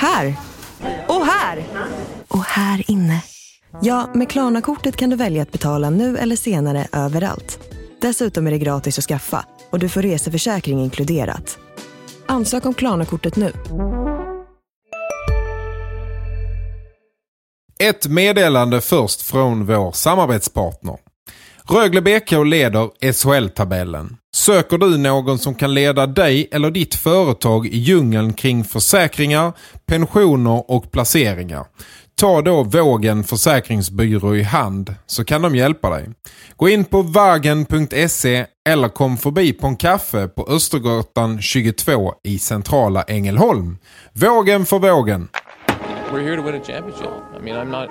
Här! Och här! Och här inne. Ja, med Klarna-kortet kan du välja att betala nu eller senare överallt. Dessutom är det gratis att skaffa och du får reseförsäkring inkluderat. Ansök om Klarna-kortet nu. Ett meddelande först från vår samarbetspartner. Rögle BK leder SHL-tabellen. Söker du någon som kan leda dig eller ditt företag i djungeln kring försäkringar, pensioner och placeringar? Ta då Vågen Försäkringsbyrå i hand så kan de hjälpa dig. Gå in på vagen.se eller kom förbi på en kaffe på Östergatan 22 i centrala Ängelholm. Vågen för vågen. We're here to win a championship. I mean, I'm not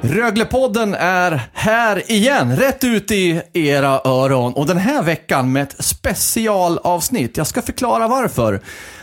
Röglepodden är här igen, rätt ut i era öron. Och den här veckan med ett specialavsnitt. Jag ska förklara varför.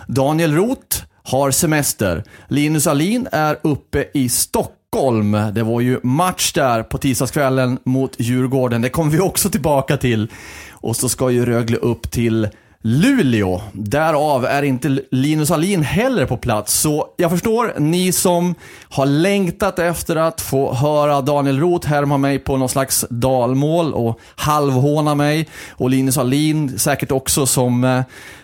Daniel Roth har semester. Linus Alin är uppe i Stockholm. Det var ju match där på tisdagskvällen mot Djurgården. Det kommer vi också tillbaka till. Och så ska ju Rögle upp till Luleå. Därav är inte Linus Alin heller på plats. Så jag förstår, ni som har längtat efter att få höra Daniel Roth härma mig på någon slags dalmål och halvhåna mig. Och Linus Alin säkert också som eh,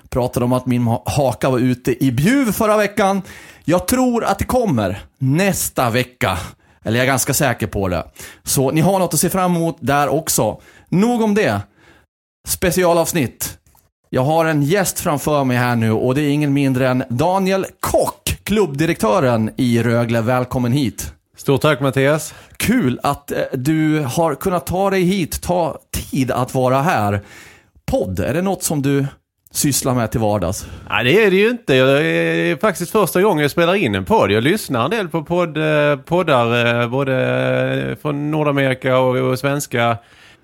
pratade om att min haka var ute i Bjuv förra veckan. Jag tror att det kommer nästa vecka. Eller jag är ganska säker på det. Så ni har något att se fram emot där också. Nog om det. Specialavsnitt. Jag har en gäst framför mig här nu och det är ingen mindre än Daniel Kock, klubbdirektören i Rögle. Välkommen hit. Stort tack Mattias. Kul att eh, du har kunnat ta dig hit, ta tid att vara här. Podd, är det något som du sysslar med till vardags? Nej, det är det ju inte. Det är faktiskt första gången jag spelar in en podd. Jag lyssnar en del på podd, eh, poddar, eh, både från Nordamerika och, och svenska.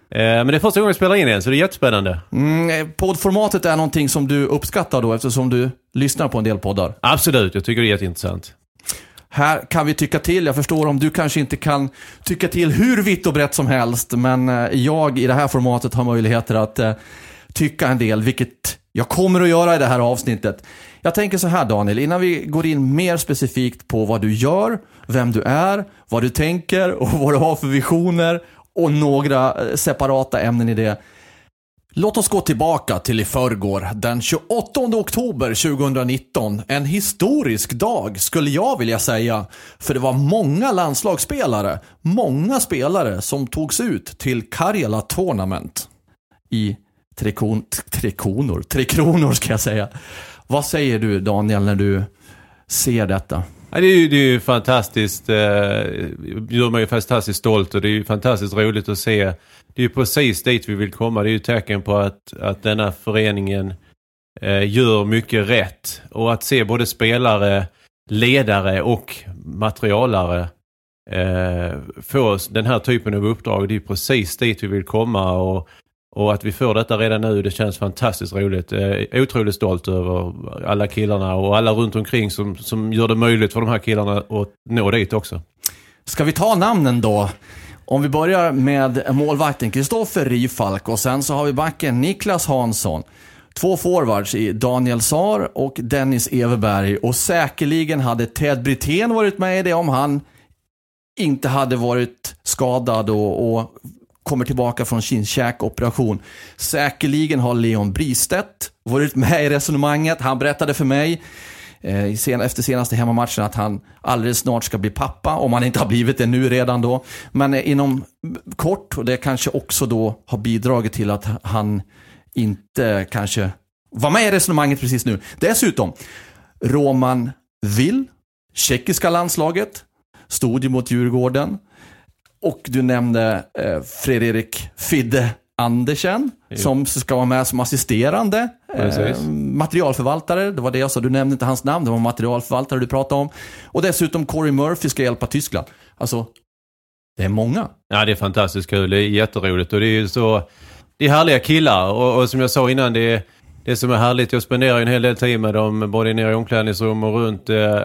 Men det är första gången jag spelar in en, så det är jättespännande. Mm, poddformatet är någonting som du uppskattar då, eftersom du lyssnar på en del poddar? Absolut, jag tycker det är jätteintressant. Här kan vi tycka till. Jag förstår om du kanske inte kan tycka till hur vitt och brett som helst, men jag i det här formatet har möjligheter att tycka en del, vilket jag kommer att göra i det här avsnittet. Jag tänker så här Daniel, innan vi går in mer specifikt på vad du gör, vem du är, vad du tänker och vad du har för visioner och några eh, separata ämnen i det. Låt oss gå tillbaka till i förrgår, den 28 oktober 2019. En historisk dag skulle jag vilja säga. För det var många landslagsspelare, många spelare som togs ut till Karjala Tournament. I Tre, kon, tre konor, tre kronor ska jag säga. Vad säger du Daniel när du ser detta? Ja, det är ju, det är ju fantastiskt, eh, gör mig fantastiskt stolt och det är ju fantastiskt roligt att se. Det är ju precis dit vi vill komma. Det är ju tecken på att, att denna föreningen eh, gör mycket rätt. Och att se både spelare, ledare och materialare eh, få den här typen av uppdrag. Det är precis dit vi vill komma och och att vi får detta redan nu, det känns fantastiskt roligt. Jag är otroligt stolt över alla killarna och alla runt omkring som, som gör det möjligt för de här killarna att nå dit också. Ska vi ta namnen då? Om vi börjar med målvakten Kristoffer Rifalk och sen så har vi backen Niklas Hansson. Två forwards i Daniel Saar och Dennis Everberg. Och säkerligen hade Ted Brithén varit med i det om han inte hade varit skadad och, och kommer tillbaka från sin käkoperation. Säkerligen har Leon Bristedt varit med i resonemanget. Han berättade för mig eh, efter senaste hemmamatchen att han alldeles snart ska bli pappa, om han inte har blivit det nu redan då. Men eh, inom kort, och det kanske också då har bidragit till att han inte kanske var med i resonemanget precis nu. Dessutom, Roman Will, tjeckiska landslaget, stod ju mot Djurgården. Och du nämnde eh, Fredrik Fidde Andersen, jo. som ska vara med som assisterande. Eh, materialförvaltare, det var det jag sa. Du nämnde inte hans namn, det var materialförvaltare du pratade om. Och dessutom Corey Murphy ska hjälpa Tyskland. Alltså, det är många. Ja, det är fantastiskt kul. Det är jätteroligt och det är ju så... Det är härliga killar och, och som jag sa innan, det är det som är härligt. Jag spenderar en hel del tid med dem, både nere i omklädningsrum och runt. Eh,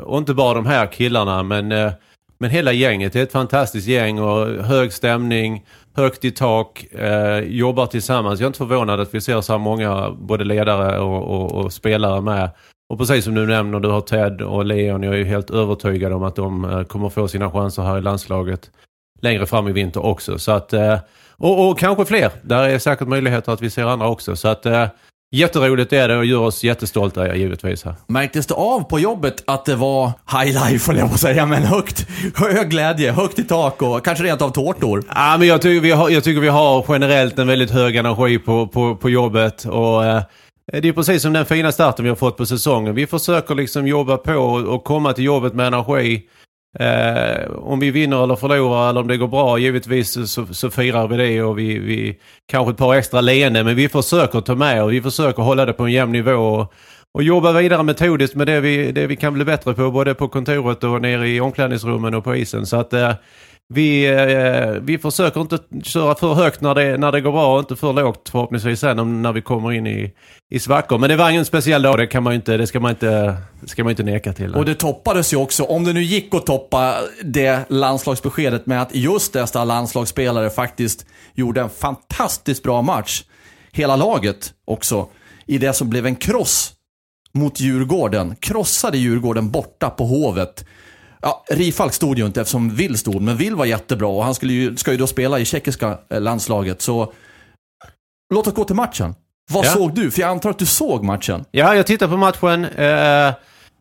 och inte bara de här killarna, men, eh, men hela gänget. Det är ett fantastiskt gäng och hög stämning, högt i tak, eh, jobbar tillsammans. Jag är inte förvånad att vi ser så här många, både ledare och, och, och spelare med. Och precis som du nämner, du har Ted och Leon. Jag är ju helt övertygad om att de eh, kommer få sina chanser här i landslaget längre fram i vinter också. Så att, eh, och, och kanske fler. Där är säkert möjligheter att vi ser andra också. Så att eh, jätteroligt är det och gör oss jättestolta givetvis. Här. Märktes det av på jobbet att det var high life, höll jag på säga, men högt, hög glädje, högt i tak och kanske rent av tårtor? Ja, men jag, tycker vi har, jag tycker vi har generellt en väldigt hög energi på, på, på jobbet. Och, eh, det är precis som den fina starten vi har fått på säsongen. Vi försöker liksom jobba på och komma till jobbet med energi. Eh, om vi vinner eller förlorar eller om det går bra, givetvis så, så firar vi det och vi, vi kanske ett par extra leende. Men vi försöker ta med och vi försöker hålla det på en jämn nivå. Och, och jobba vidare metodiskt med det vi, det vi kan bli bättre på, både på kontoret och nere i omklädningsrummen och på isen. Så att eh, vi, eh, vi försöker inte köra för högt när det, när det går bra och inte för lågt förhoppningsvis sen om, när vi kommer in i, i svackor. Men det var ingen speciell dag, det, kan man inte, det ska, man inte, ska man inte neka till. Och det toppades ju också, om det nu gick att toppa det landslagsbeskedet med att just dessa landslagsspelare faktiskt gjorde en fantastiskt bra match. Hela laget också. I det som blev en kross mot Djurgården. Krossade Djurgården borta på Hovet. Ja, Rifalk stod ju inte eftersom Will stod, men Will var jättebra och han skulle ju, ska ju då spela i tjeckiska eh, landslaget. Så låt oss gå till matchen. Vad Ja. såg du? För jag antar att du såg matchen. Ja, jag tittar på matchen. Eh,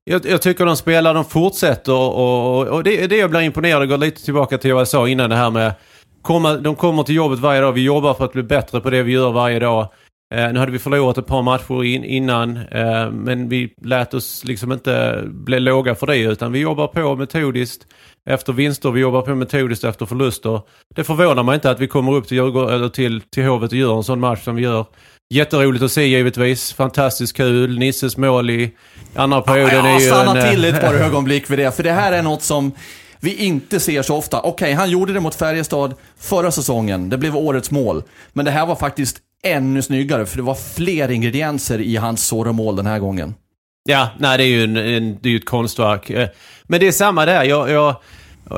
jag, jag tycker de spelar, de fortsätter och, och, och det, det jag blir imponerad och går lite tillbaka till vad jag sa innan det här med komma, de kommer till jobbet varje dag. Vi jobbar för att bli bättre på det vi gör varje dag. Eh, nu hade vi förlorat ett par matcher in, innan eh, men vi lät oss liksom inte bli låga för det utan vi jobbar på metodiskt efter vinster. Vi jobbar på metodiskt efter förluster. Det förvånar mig inte att vi kommer upp till, eller till, till Hovet och gör en sån match som vi gör. Jätteroligt att se givetvis. Fantastiskt kul. Nisses mål i andra perioden är Ja, ju stanna en, till eh, ett par ögonblick vid det. För det här är något som vi inte ser så ofta. Okej, han gjorde det mot Färjestad förra säsongen. Det blev årets mål. Men det här var faktiskt ännu snyggare, för det var fler ingredienser i hans Zorro-mål den här gången. Ja, nej det är ju en, en, det är ett konstverk. Eh, men det är samma där. Jag, jag,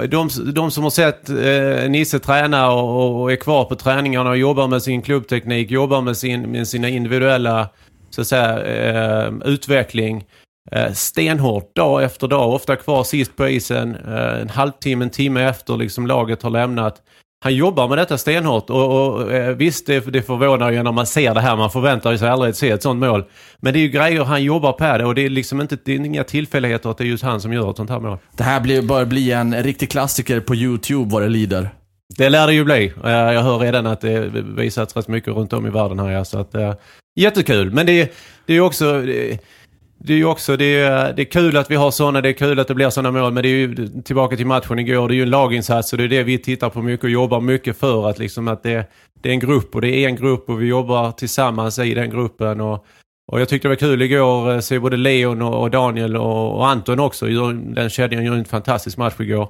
de, de som har sett eh, Nisse träna och, och är kvar på träningarna och jobbar med sin klubbteknik, jobbar med, sin, med sina individuella så att säga, eh, utveckling. Eh, stenhårt dag efter dag, ofta kvar sist på isen, eh, en halvtimme, en timme efter liksom laget har lämnat. Han jobbar med detta stenhårt och, och eh, visst det, det förvånar ju när man ser det här. Man förväntar sig aldrig att se ett sånt mål. Men det är ju grejer han jobbar på det och det är liksom inte, det är inga tillfälligheter att det är just han som gör ett sånt här mål. Det här blir, bör bli en riktig klassiker på YouTube vad det lider. Det lär det ju bli. Eh, Jag hör redan att det visats rätt mycket runt om i världen här. Så att, eh, jättekul. Men det, det är ju också... Det, det är ju också det är, det är kul att vi har sådana, det är kul att det blir sådana mål. Men det är ju tillbaka till matchen igår. Det är ju en laginsats och det är det vi tittar på mycket och jobbar mycket för. Att liksom att det, det är en grupp och det är en grupp och vi jobbar tillsammans i den gruppen. Och, och jag tyckte det var kul igår att se både Leon och, Daniel och, och Anton också. Den kedjan gjorde en fantastisk match igår.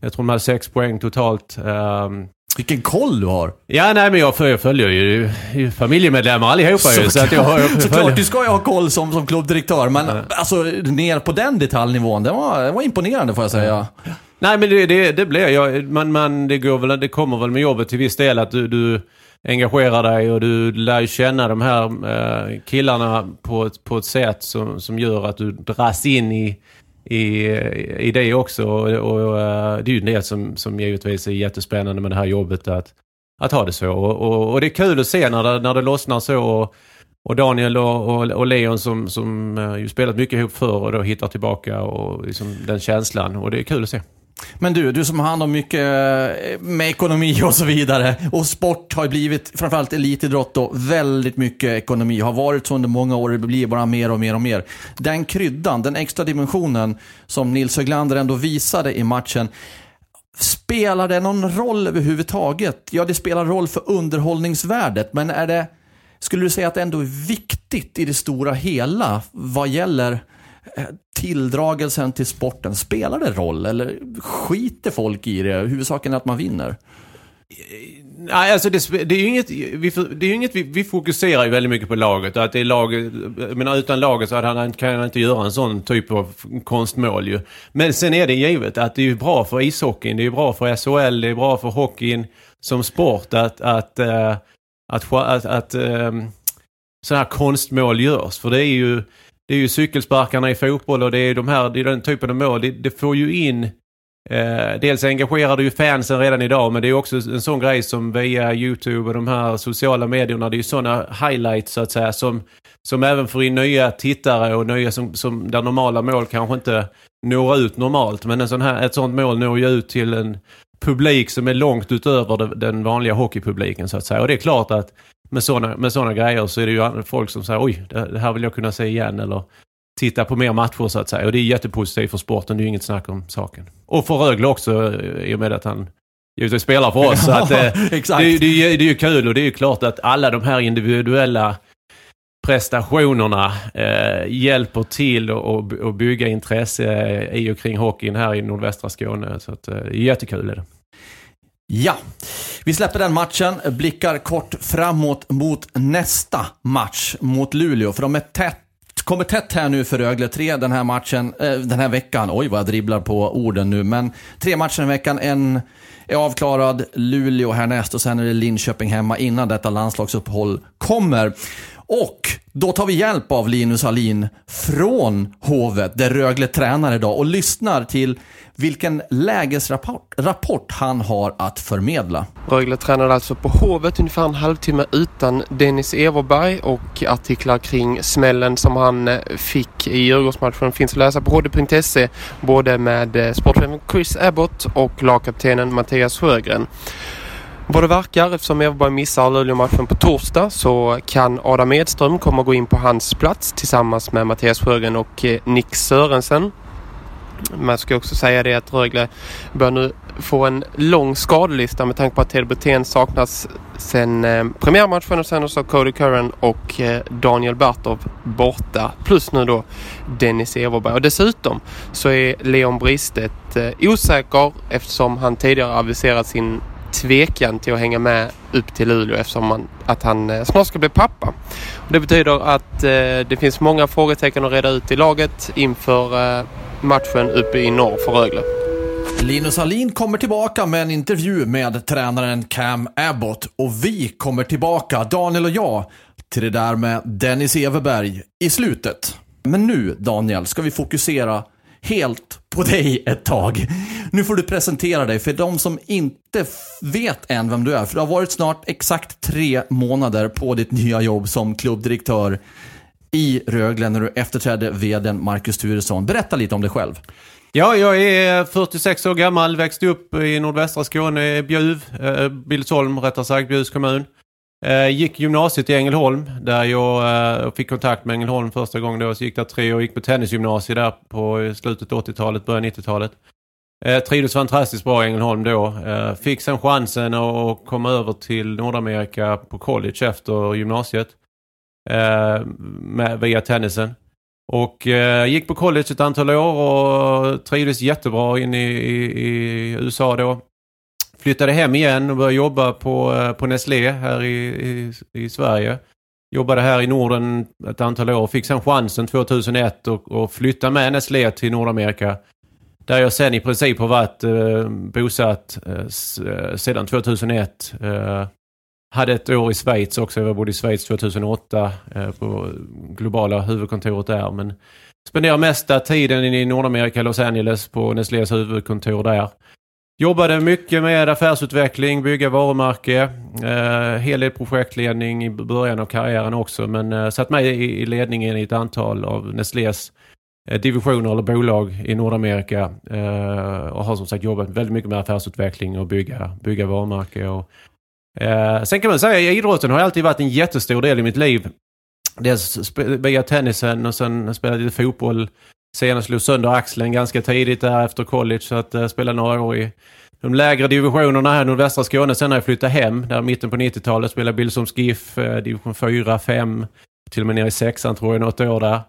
Jag tror de hade sex poäng totalt. Ehm, vilken koll du har! Ja, nej men jag, följer- ju, familjemedlemmar allihopa ju. Så att jag, jag, jag Såklart, du ska ju ha koll som, som klubbdirektör, men alltså ner på den detaljnivån, det var, det var imponerande får jag säga. Nej men det, det, det blir jag. Man, man, det, går väl, det kommer väl med jobbet till viss del att du, du engagerar dig och du lär känna de här eh, killarna på ett, på ett sätt som, som gör att du dras in i, i, i det också. Och, och eh, det är ju det som, som givetvis är jättespännande med det här jobbet att, att ha det så. Och, och, och det är kul att se när det, när det lossnar så. Och, och Daniel och, och, och Leon som, som eh, ju spelat mycket ihop förr och då hittar tillbaka och liksom den känslan. Och det är kul att se. Men du, du som har hand om mycket eh, med ekonomi och så vidare. Och sport har ju blivit, framförallt elitidrott då, väldigt mycket ekonomi. Har varit så under många år, det blir bara mer och mer och mer. Den kryddan, den extra dimensionen som Nils Höglander ändå visade i matchen. Spelar det någon roll överhuvudtaget? Ja, det spelar roll för underhållningsvärdet, men är det Skulle du säga att det ändå är viktigt i det stora hela vad gäller Eh, tilldragelsen till sporten? Spelar det roll eller skiter folk i det? Huvudsaken är att man vinner. Eh, nej, alltså det, det är ju inget, vi, det är ju inget vi, vi fokuserar ju väldigt mycket på laget. Att det är laget, jag menar utan laget så hade han, kan han inte göra en sån typ av konstmål ju. Men sen är det givet att det är ju bra för ishockeyn, det är bra för SHL, det är bra för hockeyn som sport att, att, eh, att, att, ehm, att, att att sådana här konstmål görs. För det är ju, det är ju cykelsparkarna i fotboll och det är de här, det är den typen av mål. Det, det får ju in Eh, dels engagerar du ju fansen redan idag men det är också en sån grej som via YouTube och de här sociala medierna. Det är ju sådana highlights så att säga som, som även får in nya tittare och nya som, som där normala mål kanske inte når ut normalt. Men en sån här, ett sånt mål når ju ut till en publik som är långt utöver den vanliga hockeypubliken så att säga. Och det är klart att med sådana med såna grejer så är det ju folk som säger oj, det här vill jag kunna se igen eller titta på mer matcher så att säga. Och det är jättepositivt för sporten, det är ju inget snack om saken. Och för Rögle också i och med att han givetvis spelar för oss. så att, eh, exakt. Det, det, det är ju kul och det är ju klart att alla de här individuella prestationerna eh, hjälper till att bygga intresse i och kring hockeyn här i nordvästra Skåne. Så att, eh, jättekul är det. Ja, vi släpper den matchen, blickar kort framåt mot nästa match mot Luleå. För de är tätt kommer tätt här nu för Rögle. Tre den här matchen, eh, den här veckan. Oj vad jag dribblar på orden nu. Men tre matcher i veckan. En är avklarad, Luleå härnäst och sen är det Linköping hemma innan detta landslagsuppehåll kommer. Och då tar vi hjälp av Linus Alin från Hovet, där Rögle tränar idag och lyssnar till vilken lägesrapport rapport han har att förmedla. Rögle tränade alltså på Hovet ungefär en halvtimme utan Dennis Everberg och artiklar kring smällen som han eh, fick i Djurgårdsmatchen finns att läsa på hd.se både med eh, sportchefen Chris Abbott och lagkaptenen Mattias Sjögren. Vad det verkar, eftersom Everberg missar Luleå-matchen på torsdag så kan Adam Edström komma gå in på hans plats tillsammans med Mattias Sjögren och eh, Nick Sörensen. Man ska också säga det att Rögle bör nu få en lång skadelista med tanke på att Ted Brithén saknas sen eh, premiärmatchen och sen också Cody Curran och eh, Daniel Bartov borta. Plus nu då Dennis Everberg. Och dessutom så är Leon Bristet eh, osäker eftersom han tidigare aviserat sin tvekan till att hänga med upp till Luleå eftersom man, att han eh, snart ska bli pappa. Och det betyder att eh, det finns många frågetecken att reda ut i laget inför eh, matchen uppe i norr för Rögle. Linus Alin kommer tillbaka med en intervju med tränaren Cam Abbott och vi kommer tillbaka, Daniel och jag, till det där med Dennis Everberg i slutet. Men nu, Daniel, ska vi fokusera helt på dig ett tag. Nu får du presentera dig för de som inte vet än vem du är. För det har varit snart exakt tre månader på ditt nya jobb som klubbdirektör i Rögle när du efterträdde vdn Marcus Turesson. Berätta lite om dig själv. Ja, jag är 46 år gammal, växte upp i nordvästra Skåne, Bjuv, eh, Billesholm rättare sagt, Bjuvs kommun. Eh, gick gymnasiet i Ängelholm där jag eh, fick kontakt med Ängelholm första gången. Då. Så gick där tre år, gick på tennisgymnasiet där på eh, slutet 80-talet, början 90-talet. Eh, trivdes fantastiskt bra i Ängelholm då. Eh, fick sen chansen att komma över till Nordamerika på college efter gymnasiet. Eh, med, via tennisen. Och eh, gick på college ett antal år och trivdes jättebra in i, i, i USA då. Flyttade hem igen och började jobba på, eh, på Nestlé här i, i, i, Sverige. Jobbade här i Norden ett antal år. Fick sen chansen 2001 och, och flytta med Nestlé till Nordamerika. Där jag sen i princip har varit eh, bosatt eh, eh sedan 2001. Eh, hade ett år i Schweiz också. Jag bodde i Schweiz 2008 eh, på globala huvudkontoret där. Men spenderar mesta tiden i Nordamerika, Los Angeles, på Nestlés huvudkontor där. Jobbade mycket med affärsutveckling, bygga varumärke, eh, hel del projektledning i början av karriären också. Men eh, satt med i, i ledningen i ett antal av Nestlés eh, divisioner eller bolag i Nordamerika. Eh, och har som sagt jobbat väldigt mycket med affärsutveckling och bygga, bygga varumärke. Och, eh, sen kan man säga att idrotten har alltid varit en jättestor del i mitt liv. Dels via tennisen och sen spelade jag fotboll Senast slog sönder axeln ganska tidigt där efter college så att uh, spela några år i de lägre divisionerna här i nordvästra Skåne. Sen när jag flyttade hem, där mitten på 90-talet, spelade Billesholms GIF, eh, division 4, 5, till och med ner i sexan tror jag något år där.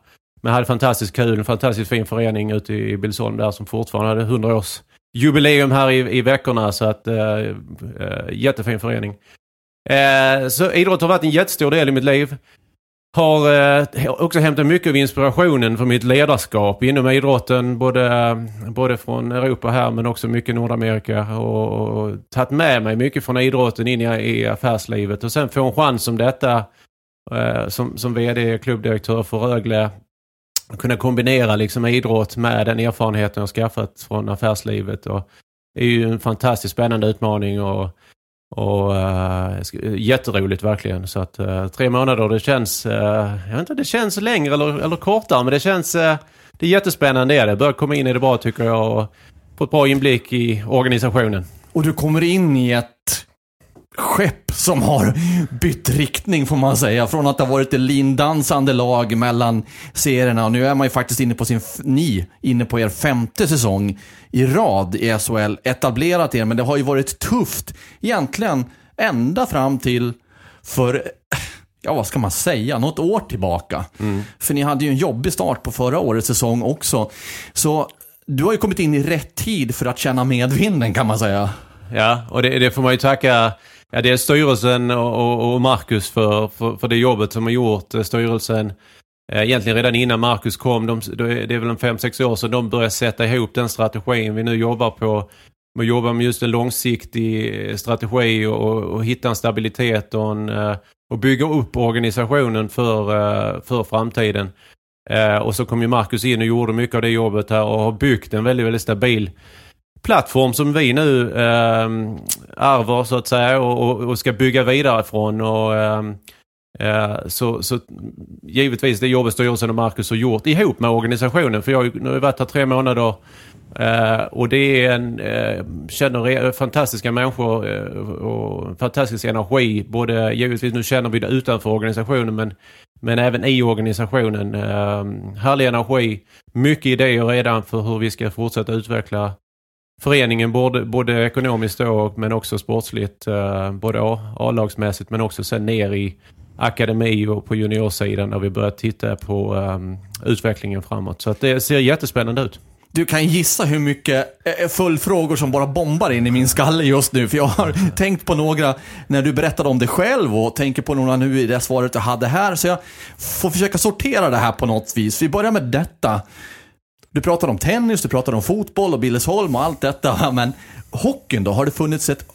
Men hade fantastiskt kul, en fantastiskt fin förening ute i Billsholm där som fortfarande hade 100 års jubileum här i, i veckorna. Så att, äh, jättefin förening. Eh, så idrott har varit en jättestor del i mitt liv. Har eh, också hämtat mycket av inspirationen för mitt ledarskap inom idrotten. Både, både från Europa här men också mycket Nordamerika. Och, och tagit med mig mycket från idrotten in i, i affärslivet. Och sen få en chans som detta eh, som, som VD, klubbdirektör för Rögle. Kunna kombinera liksom idrott med den erfarenheten jag skaffat från affärslivet. Och det är ju en fantastiskt spännande utmaning. och och uh, jätteroligt verkligen. Så att uh, tre månader, det känns, uh, jag vet inte, det känns längre eller, eller kortare, men det känns, uh, det är jättespännande är det. Börjar komma in i det bra tycker jag och få ett bra inblick i organisationen. Och du kommer in i ett skepp som har bytt riktning får man säga. Från att ha varit ett lindansande lag mellan serierna. Och nu är man ju faktiskt inne på sin, ni, inne på er femte säsong i rad i SHL. Etablerat er, men det har ju varit tufft egentligen ända fram till för, ja vad ska man säga, något år tillbaka. Mm. För ni hade ju en jobbig start på förra årets säsong också. Så du har ju kommit in i rätt tid för att känna medvinden kan man säga. Ja, och det, det får man ju tacka Ja, det är styrelsen och, och Marcus för, för, för, det jobbet som har gjort. Eh, styrelsen, eh, egentligen redan innan Marcus kom, de, det är väl en fem sex år sedan de började sätta ihop den strategin vi nu jobbar på. Man jobbar med just en långsiktig eh, strategi och, och hitta en stabilitet och, en, och bygga upp organisationen för, för framtiden. Och så kom ju Marcus in och gjorde mycket av det jobbet här och har byggt en väldigt, väldigt stabil plattform som vi nu eh, ärver så att säga och, och, ska bygga vidare från. Och, ehm, eh, så, så givetvis det jobbet styrelsen och Marcus har gjort ihop med organisationen. För jag har nu varit här tre månader eh, och det är en, eh, känner fantastiska människor eh, och fantastisk energi. Både givetvis nu känner vi det utanför organisationen men men även i organisationen. Eh, härlig energi, mycket idéer redan för hur vi ska fortsätta utveckla föreningen både, både ekonomiskt då, men också sportsligt. Eh, både A-lagsmässigt men också sen ner i akademi och på juniorsidan när vi börjar titta på um, utvecklingen framåt. Så att det ser jättespännande ut. Du kan gissa hur mycket fullfrågor följdfrågor som bara bombar in i min skalle just nu. För jag har tänkt på några när du berättade om dig själv och tänker på några nu i det svaret du hade här. Så jag får försöka sortera det här på något vis. Vi börjar med detta. Du pratar om tennis, du pratar om fotboll och Billesholm och allt detta. Men hockeyn då? Har det funnits ett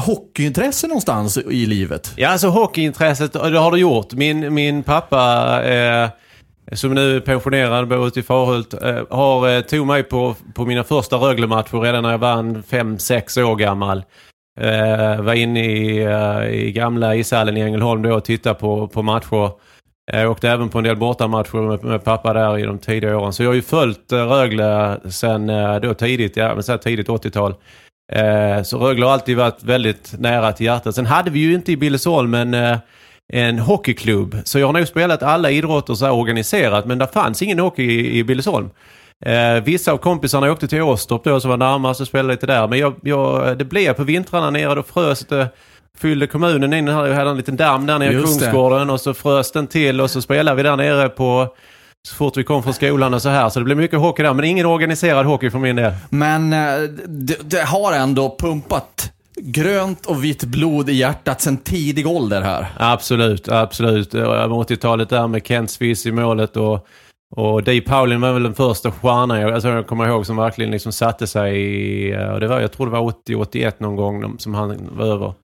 hockeyintresse någonstans i livet? Ja, alltså hockeyintresset, det har det gjort. Min, min pappa, eh, som nu är pensionerad, bor ute i Farhult, eh, har, eh, tog mig på, på mina första Rögle-matcher redan när jag var 5-6 år gammal. Eh, var inne i, eh, i gamla ishallen i Ängelholm då och tittade på, på matcher. Eh, jag åkte även på en del bortamatcher med, med pappa där i de tidiga åren. Så jag har ju följt eh, Rögle eh, sen då tidigt, ja, men så tidigt 80-tal. Så Rögle har alltid varit väldigt nära till hjärtat. Sen hade vi ju inte i Billesholm en, en hockeyklubb. Så jag har nog spelat alla idrotter så här organiserat men det fanns ingen hockey i, i Billesholm. Eh, vissa av kompisarna åkte till Åstorp då som var närmast och spelade lite där. Men jag, jag, det blev på vintrarna nere, då frös det fyllde kommunen in, hade en liten damm där nere i Kungsgården och så frös den till och så spelade vi där nere på så fort vi kom från skolan och så här. Så det blev mycket hockey där, men ingen organiserad hockey för min del. Men eh, det, det har ändå pumpat grönt och vitt blod i hjärtat sedan tidig ålder här. Absolut, absolut. 80-talet där med Kent Swiss i målet och, och Dave Paulin var väl den första stjärnan jag, alltså jag kommer ihåg som verkligen liksom satte sig i, eh, och det var, jag tror det var 80-81 någon gång som han var över.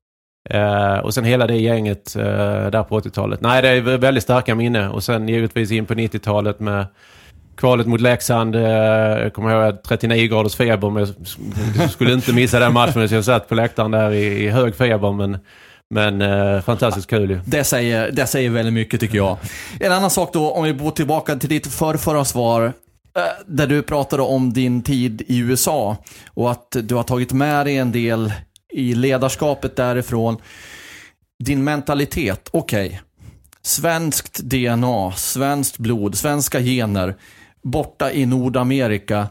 Uh, och sen hela det gänget uh, där på 80-talet. Nej, det är väldigt starka minne. Och sen givetvis in på 90-talet med kvalet mot Leksand. Uh, jag kommer ihåg 39 graders feber. Men jag skulle inte missa den matchen. Så jag satt på läktaren där i, i hög feber. Men, men eh, fantastiskt kul ju. Det säger, det säger väldigt mycket tycker jag. En annan sak då, om vi går tillbaka till ditt förrförra svar. Där du pratade om din tid i USA och att du har tagit med dig en del i ledarskapet därifrån. Din mentalitet, okej. Okay. Svenskt DNA, svenskt blod, svenska gener. borta i Nordamerika.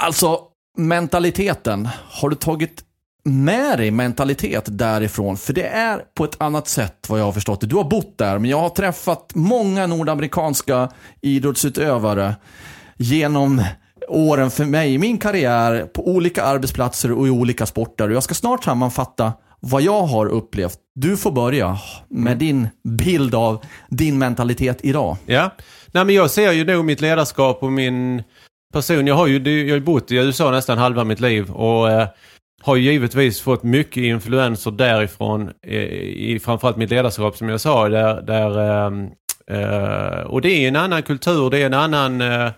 Alltså, mentaliteten. Har du tagit med dig mentalitet därifrån? För det är på ett annat sätt vad jag har förstått det. Du har bott där, men jag har träffat många nordamerikanska idrottsutövare genom åren för mig i min karriär på olika arbetsplatser och i olika sporter. Och jag ska snart sammanfatta vad jag har upplevt. Du får börja med din bild av din mentalitet idag. Ja, Nej, men jag ser ju nog mitt ledarskap och min person. Jag har ju jag har bott i USA nästan halva mitt liv och eh, har ju givetvis fått mycket influenser därifrån eh, i framförallt mitt ledarskap som jag sa. Där, där, ehm, eh, och det är en annan kultur, det är en annan... Eh,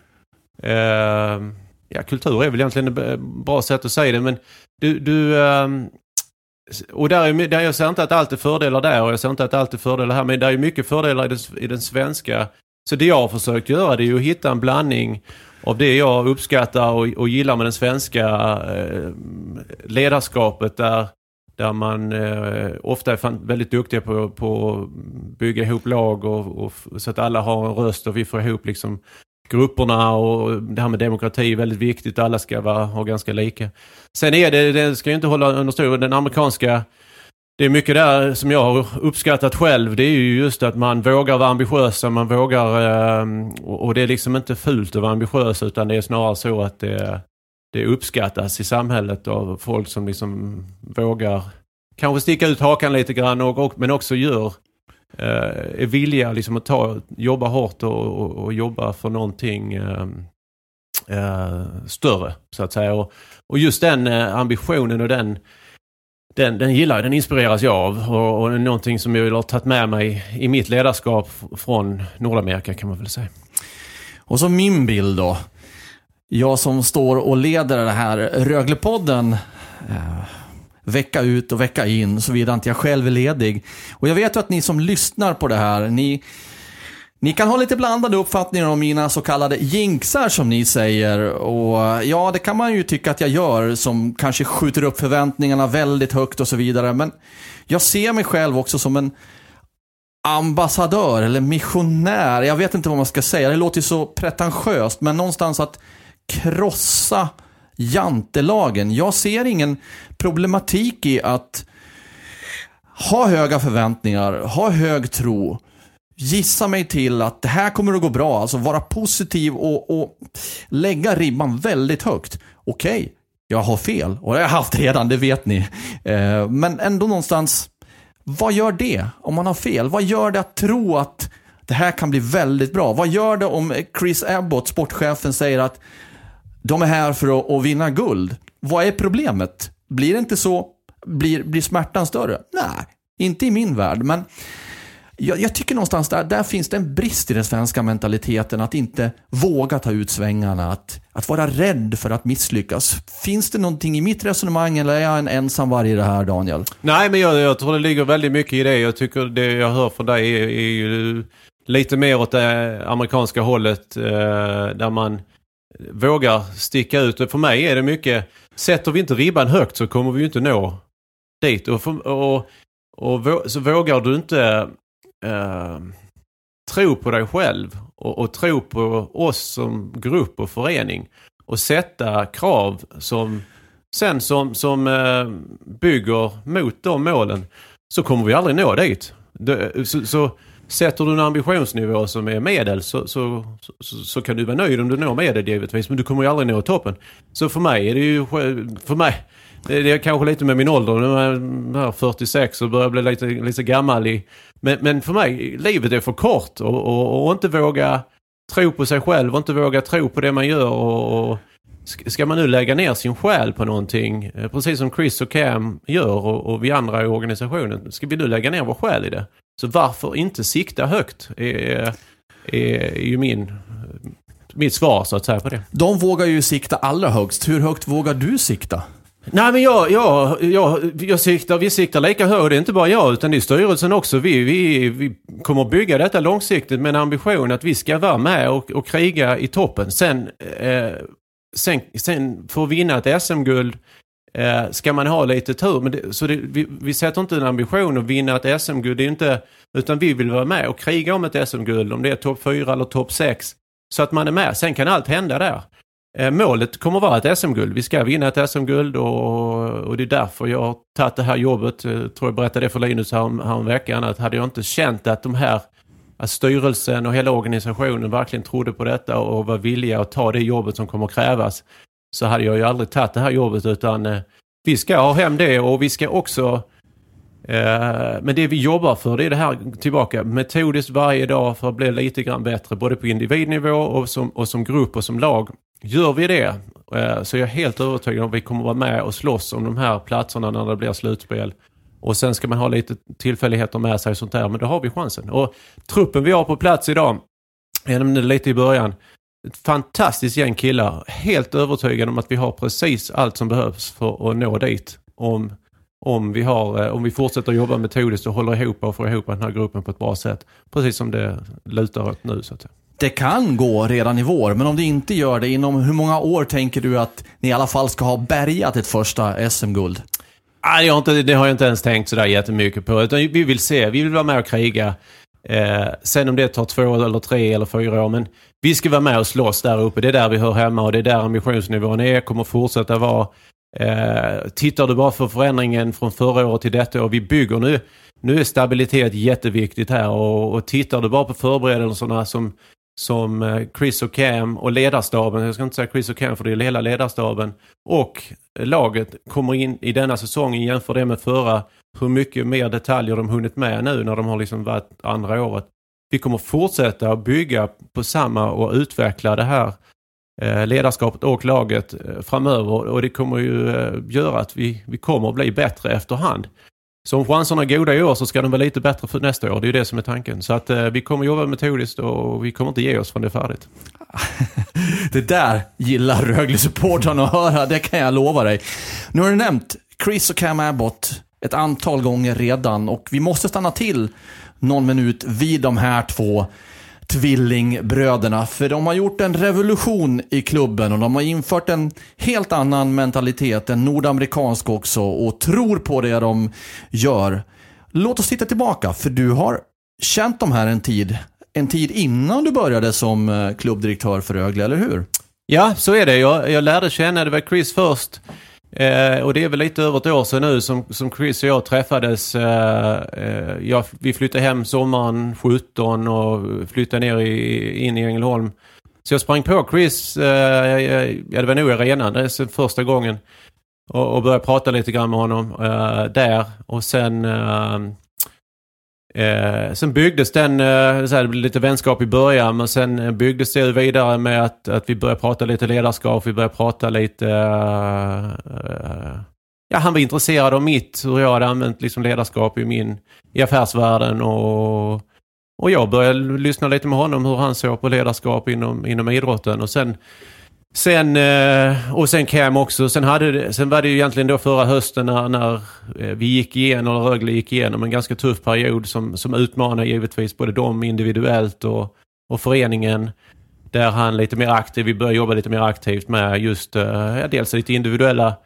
Eh, ja, kultur är väl egentligen ett bra sätt att säga det men du... du ehm, och där, är, där jag ser inte att allt är fördelar där och jag ser inte att allt är fördelar här men det är mycket fördelar i den, i den svenska. Så det jag har försökt göra det är ju att hitta en blandning av det jag uppskattar och, och gillar med den svenska eh, ledarskapet där, där man eh, ofta är fan, väldigt duktiga på, på att bygga ihop lag och, och, så att alla har en röst och vi får ihop liksom grupperna och det här med demokrati är väldigt viktigt. Alla ska vara, ha ganska lika. Sen är det, det ska ju inte hålla under stor, den amerikanska det är mycket där som jag har uppskattat själv. Det är ju just att man vågar vara ambitiösa, man vågar... Ehm, och det är liksom inte fult att vara ambitiös utan det är snarare så att det, det uppskattas i samhället av folk som liksom vågar kanske sticka ut hakan lite grann och, och men också gör Eh, är villiga liksom att ta, jobba hårt och, och, och jobba för någonting eh, eh, större så att säga. Och, och just den eh, ambitionen och den den, den gillar den inspireras jag av och, och någonting som jag har tagit med mig i mitt ledarskap från Nordamerika kan man väl säga. Och så min bild då. Jag som står och leder det här Röglepodden eh, vecka ut och vecka in, såvida inte jag själv är ledig. Och jag vet ju att ni som lyssnar på det här, ni ni kan ha lite blandade uppfattningar om mina så kallade jinxar som ni säger. Och ja, det kan man ju tycka att jag gör som kanske skjuter upp förväntningarna väldigt högt och så vidare. Men jag ser mig själv också som en ambassadör eller missionär. Jag vet inte vad man ska säga. Det låter ju så pretentiöst, men någonstans att krossa jantelagen. Jag ser ingen problematik i att ha höga förväntningar, ha hög tro gissa mig till att det här kommer att gå bra. Alltså vara positiv och, och lägga ribban väldigt högt. Okej, okay, jag har fel och det har jag haft redan, det vet ni. Eh, men ändå någonstans, vad gör det om man har fel? Vad gör det att tro att det här kan bli väldigt bra? Vad gör det om Chris Abbott, sportchefen, säger att de är här för att, att vinna guld? Vad är problemet? Blir det inte så? Blir, blir smärtan större? Nej, inte i min värld. Men jag, jag, tycker någonstans där, där finns det en brist i den svenska mentaliteten. Att inte våga ta ut svängarna. Att, att vara rädd för att misslyckas. Finns det någonting i mitt resonemang eller är jag en ensam varg i det här Daniel? Nej, men jag, jag tror det ligger väldigt mycket i det. Jag tycker det jag hör från dig är, är ju lite mer åt det amerikanska hållet. Eh, där man vågar sticka ut. För mig är det mycket, sätter vi inte ribban högt så kommer vi ju inte nå dit. Och, för, och, och så vågar du inte eh, tro på dig själv och, och tro på oss som grupp och förening och sätta krav som sen som, som eh, bygger mot de målen så kommer vi aldrig nå dit. Det, så, så sätter du en ambitionsnivå som är medel så, så, så, så, kan du vara nöjd om du når medel givetvis men du kommer ju aldrig nå toppen. Så för mig är det ju, för mig, det är kanske lite med min ålder, nu är jag 46 och börjar bli lite, lite gammal i... Men, men för mig, livet är för kort och, och, och inte våga tro på sig själv och inte våga tro på det man gör och, och Ska man nu lägga ner sin själ på någonting, eh, precis som Chris och Cam gör och, och vi andra i organisationen, ska vi nu lägga ner vår själ i det? Så varför inte sikta högt? Är, är, är ju min, mitt svar så att säga på det. De vågar ju sikta allra högst. Hur högt vågar du sikta? Nej men jag, jag, jag, jag siktar, vi siktar lika högt. Det är inte bara jag utan det är styrelsen också. Vi, vi, vi kommer bygga detta långsiktigt med en ambition att vi ska vara med och, och kriga i toppen. Sen, eh, sen, sen för att vinna ett SM-guld eh, ska man ha lite tur. Men det, så det, vi, vi sätter inte en ambition att vinna ett SM-guld. Utan vi vill vara med och kriga om ett SM-guld. Om det är topp 4 eller topp 6 Så att man är med. Sen kan allt hända där. Eh, målet kommer vara ett SM-guld. Vi ska vinna ett SM-guld och, och det är därför jag har tagit det här jobbet. Jag tror jag berättade det för Linus häromveckan. Att hade jag inte känt att de här att styrelsen och hela organisationen verkligen trodde på detta och var villiga att ta det jobbet som kommer krävas så hade jag ju aldrig tagit det här jobbet utan eh, vi ska ha hem det och vi ska också eh, men det vi jobbar för det är det här tillbaka metodiskt varje dag för att bli lite grann bättre både på individnivå och som, och som grupp och som lag. Gör vi det eh, så är jag helt övertygad om att vi kommer vara med och slåss om de här platserna när det blir slutspel. Och sen ska man ha lite tillfälligheter med sig och sånt där, men då har vi chansen. Och truppen vi har på plats idag, jag nämnde lite i början, ett fantastiskt gäng killar. Helt övertygad om att vi har precis allt som behövs för att nå dit. Om, om, vi, har, eh, om vi fortsätter jobba metodiskt och håller ihop och får ihop den här gruppen på ett bra sätt. Precis som det lutar åt nu så att säga. Det kan gå redan i vår, men om det inte gör det, inom hur många år tänker du att ni i alla fall ska ha bärgat ett första SM-guld? Det har jag inte ens tänkt sådär jättemycket på. Utan vi vill se, vi vill vara med och kriga. Eh, sen om det tar två eller tre eller fyra år. Men vi ska vara med och slåss där uppe. Det är där vi hör hemma och det är där ambitionsnivån är. Kommer fortsätta vara. Eh, tittar du bara för förändringen från förra året till detta år. Vi bygger nu. Nu är stabilitet jätteviktigt här och, och tittar du bara på förberedelserna som som eh, Chris och Cam och ledarstaben, jag ska inte säga Chris och Cam för det är hela ledarstaben, och laget kommer in i denna säsongen, jämför det med förra, hur mycket mer detaljer de hunnit med nu när de har liksom varit andra året. Vi kommer fortsätta att bygga på samma och utveckla det här eh, ledarskapet och laget eh, framöver och det kommer ju eh, göra att vi, vi kommer att bli bättre efterhand. Så om chanserna är goda i år så ska de vara lite bättre för nästa år. Det är ju det som är tanken. Så att eh, vi kommer jobba metodiskt och vi kommer inte ge oss förrän det är färdigt. det där gillar Rögle-supportrarna att höra, det kan jag lova dig. Nu har du nämnt Chris och Cam Abbott ett antal gånger redan och vi måste stanna till någon minut vid de här två tvillingbröderna. För de har gjort en revolution i klubben och de har infört en helt annan mentalitet, en nordamerikansk också, och tror på det de gör. Låt oss titta tillbaka, för du har känt de här en tid. En tid innan du började som eh, klubbdirektör för Rögle, eller hur? Ja, så är det. Jag, jag lärde känna, det var Chris först. Eh, och det är väl lite över ett år sedan nu som, som Chris och jag träffades. Eh, eh, jag, vi flyttade hem sommaren 17 och flyttade ner i, in i Ängelholm. Så jag sprang på Chris, eh, ja det var nog i arenan, det är första gången. Och, och började prata lite grann med honom eh, där. Och sen eh, eh, sen byggdes den, eh, så här, det blev lite vänskap i början, men sen eh, byggdes det vidare med att, att vi började prata lite ledarskap, vi började prata lite... Eh, ja, han var intresserad av mitt, hur jag hade använt liksom, ledarskap i min, i affärsvärlden och, och jag började lyssna lite med honom hur han såg på ledarskap inom, inom idrotten och sen Sen, eh, och sen Cam också. Sen, hade sen var det ju egentligen då förra hösten när, när eh, vi gick igenom, eller Rögle gick igenom en ganska tuff period som, som utmanar givetvis både dem individuellt och, och föreningen. Där han lite mer aktiv, vi började jobba lite mer aktivt med just eh, ja dels lite individuella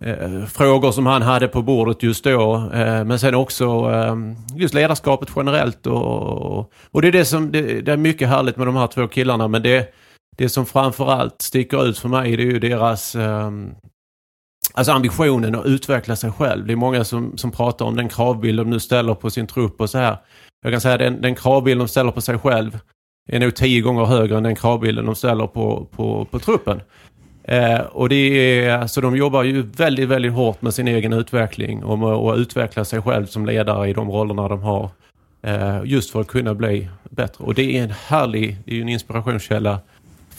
eh, frågor som han hade på bordet just då. Eh, men sen också eh, just ledarskapet generellt. Och, och det är det som, det, det, är mycket härligt med de här två killarna men det det som framförallt sticker ut för mig det är ju deras um, Alltså ambitionen att utveckla sig själv. Det är många som, som pratar om den kravbild de nu ställer på sin trupp och så här. Jag kan säga att den, den kravbild de ställer på sig själv är nog tio gånger högre än den kravbilden de ställer på, på, på truppen. Eh, och det är, så de jobbar ju väldigt, väldigt hårt med sin egen utveckling och med att utveckla sig själv som ledare i de rollerna de har. Eh, just för att kunna bli bättre. Och det är en härlig, det är ju en inspirationskälla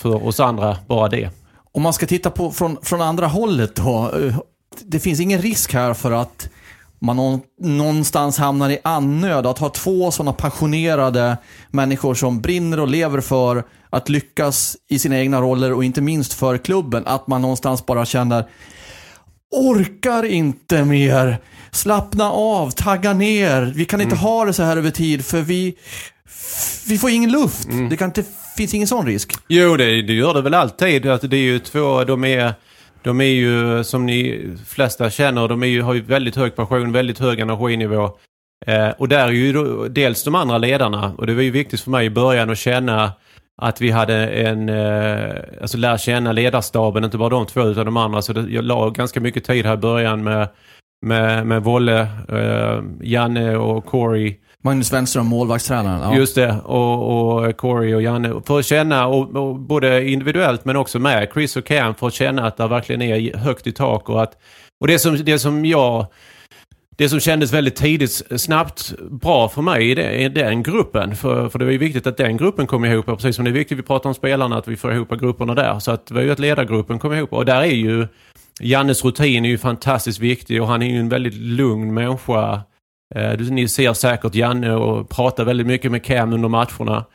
för oss andra, bara det. Om man ska titta på från, från andra hållet då. Eh, det finns ingen risk här för att man någonstans hamnar i annöd. Att ha två sådana passionerade människor som brinner och lever för att lyckas i sina egna roller och inte minst för klubben. Att man någonstans bara känner orkar inte mer. Slappna av, tagga ner. Vi kan inte mm. ha det så här över tid för vi, vi får ingen luft. Mm. Det kan inte finns ingen sån risk? Jo, det, det gör det väl alltid. Att det är ju två, de är... De är ju, som ni flesta känner, de är ju, har ju väldigt hög passion, väldigt hög energinivå. Eh, och där är ju då, dels de andra ledarna, och det var ju viktigt för mig i början att känna att vi hade en, eh, alltså lära känna ledarstaben, inte bara de två utan de andra. Så det, jag la ganska mycket tid här i början med, med, med Volle, eh, Janne och Corey. Magnus Wenström, målvaktstränaren. Ja. Just det, och, och Corey och Janne. För att känna, och, och både individuellt men också med Chris och Cam, för att känna att det verkligen är högt i tak. Och, att, och det, som, det som jag det som kändes väldigt tidigt, snabbt, bra för mig i, det, i den gruppen. För, för det var ju viktigt att den gruppen kom ihop. Precis som det är viktigt, vi pratar om spelarna, att vi får ihop grupperna där. Så att det var ju att ledargruppen kom ihop. Och där är ju, Jannes rutin är ju fantastiskt viktig och han är ju en väldigt lugn människa. Eh, du, ni ser säkert Janne och pratar väldigt mycket med Cam under matcherna.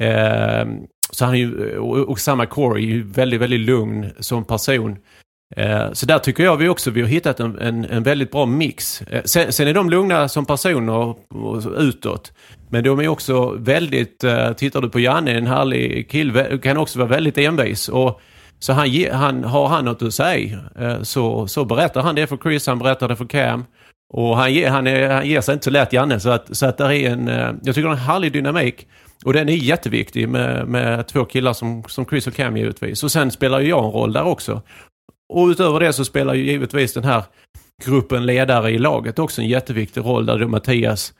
Eh, så han är ju, och, och samma Corey är ju väldigt, väldigt lugn som person. Eh, så där tycker jag vi också vi har hittat en, en, en väldigt bra mix. Eh, sen, sen, är de lugna som personer och, och utåt. Men de är också väldigt, eh, tittar du på Janne, en härlig kille, kan också vara väldigt envis. Och, så han, han, har han något att säga eh, så, så berättar han det för Chris, han berättar det för Cam. Och han, ger, han, är, han ger sig inte så lätt Janne. Så att, så att där är en, eh, jag tycker det är en härlig dynamik. Och den är jätteviktig med, med två killar som, som Chris och Cam givetvis. Och sen spelar ju jag en roll där också. Och utöver det så spelar ju givetvis den här gruppen ledare i laget också en jätteviktig roll där då Mattias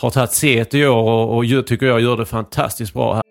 har tagit set i år och, och tycker jag gör det fantastiskt bra här.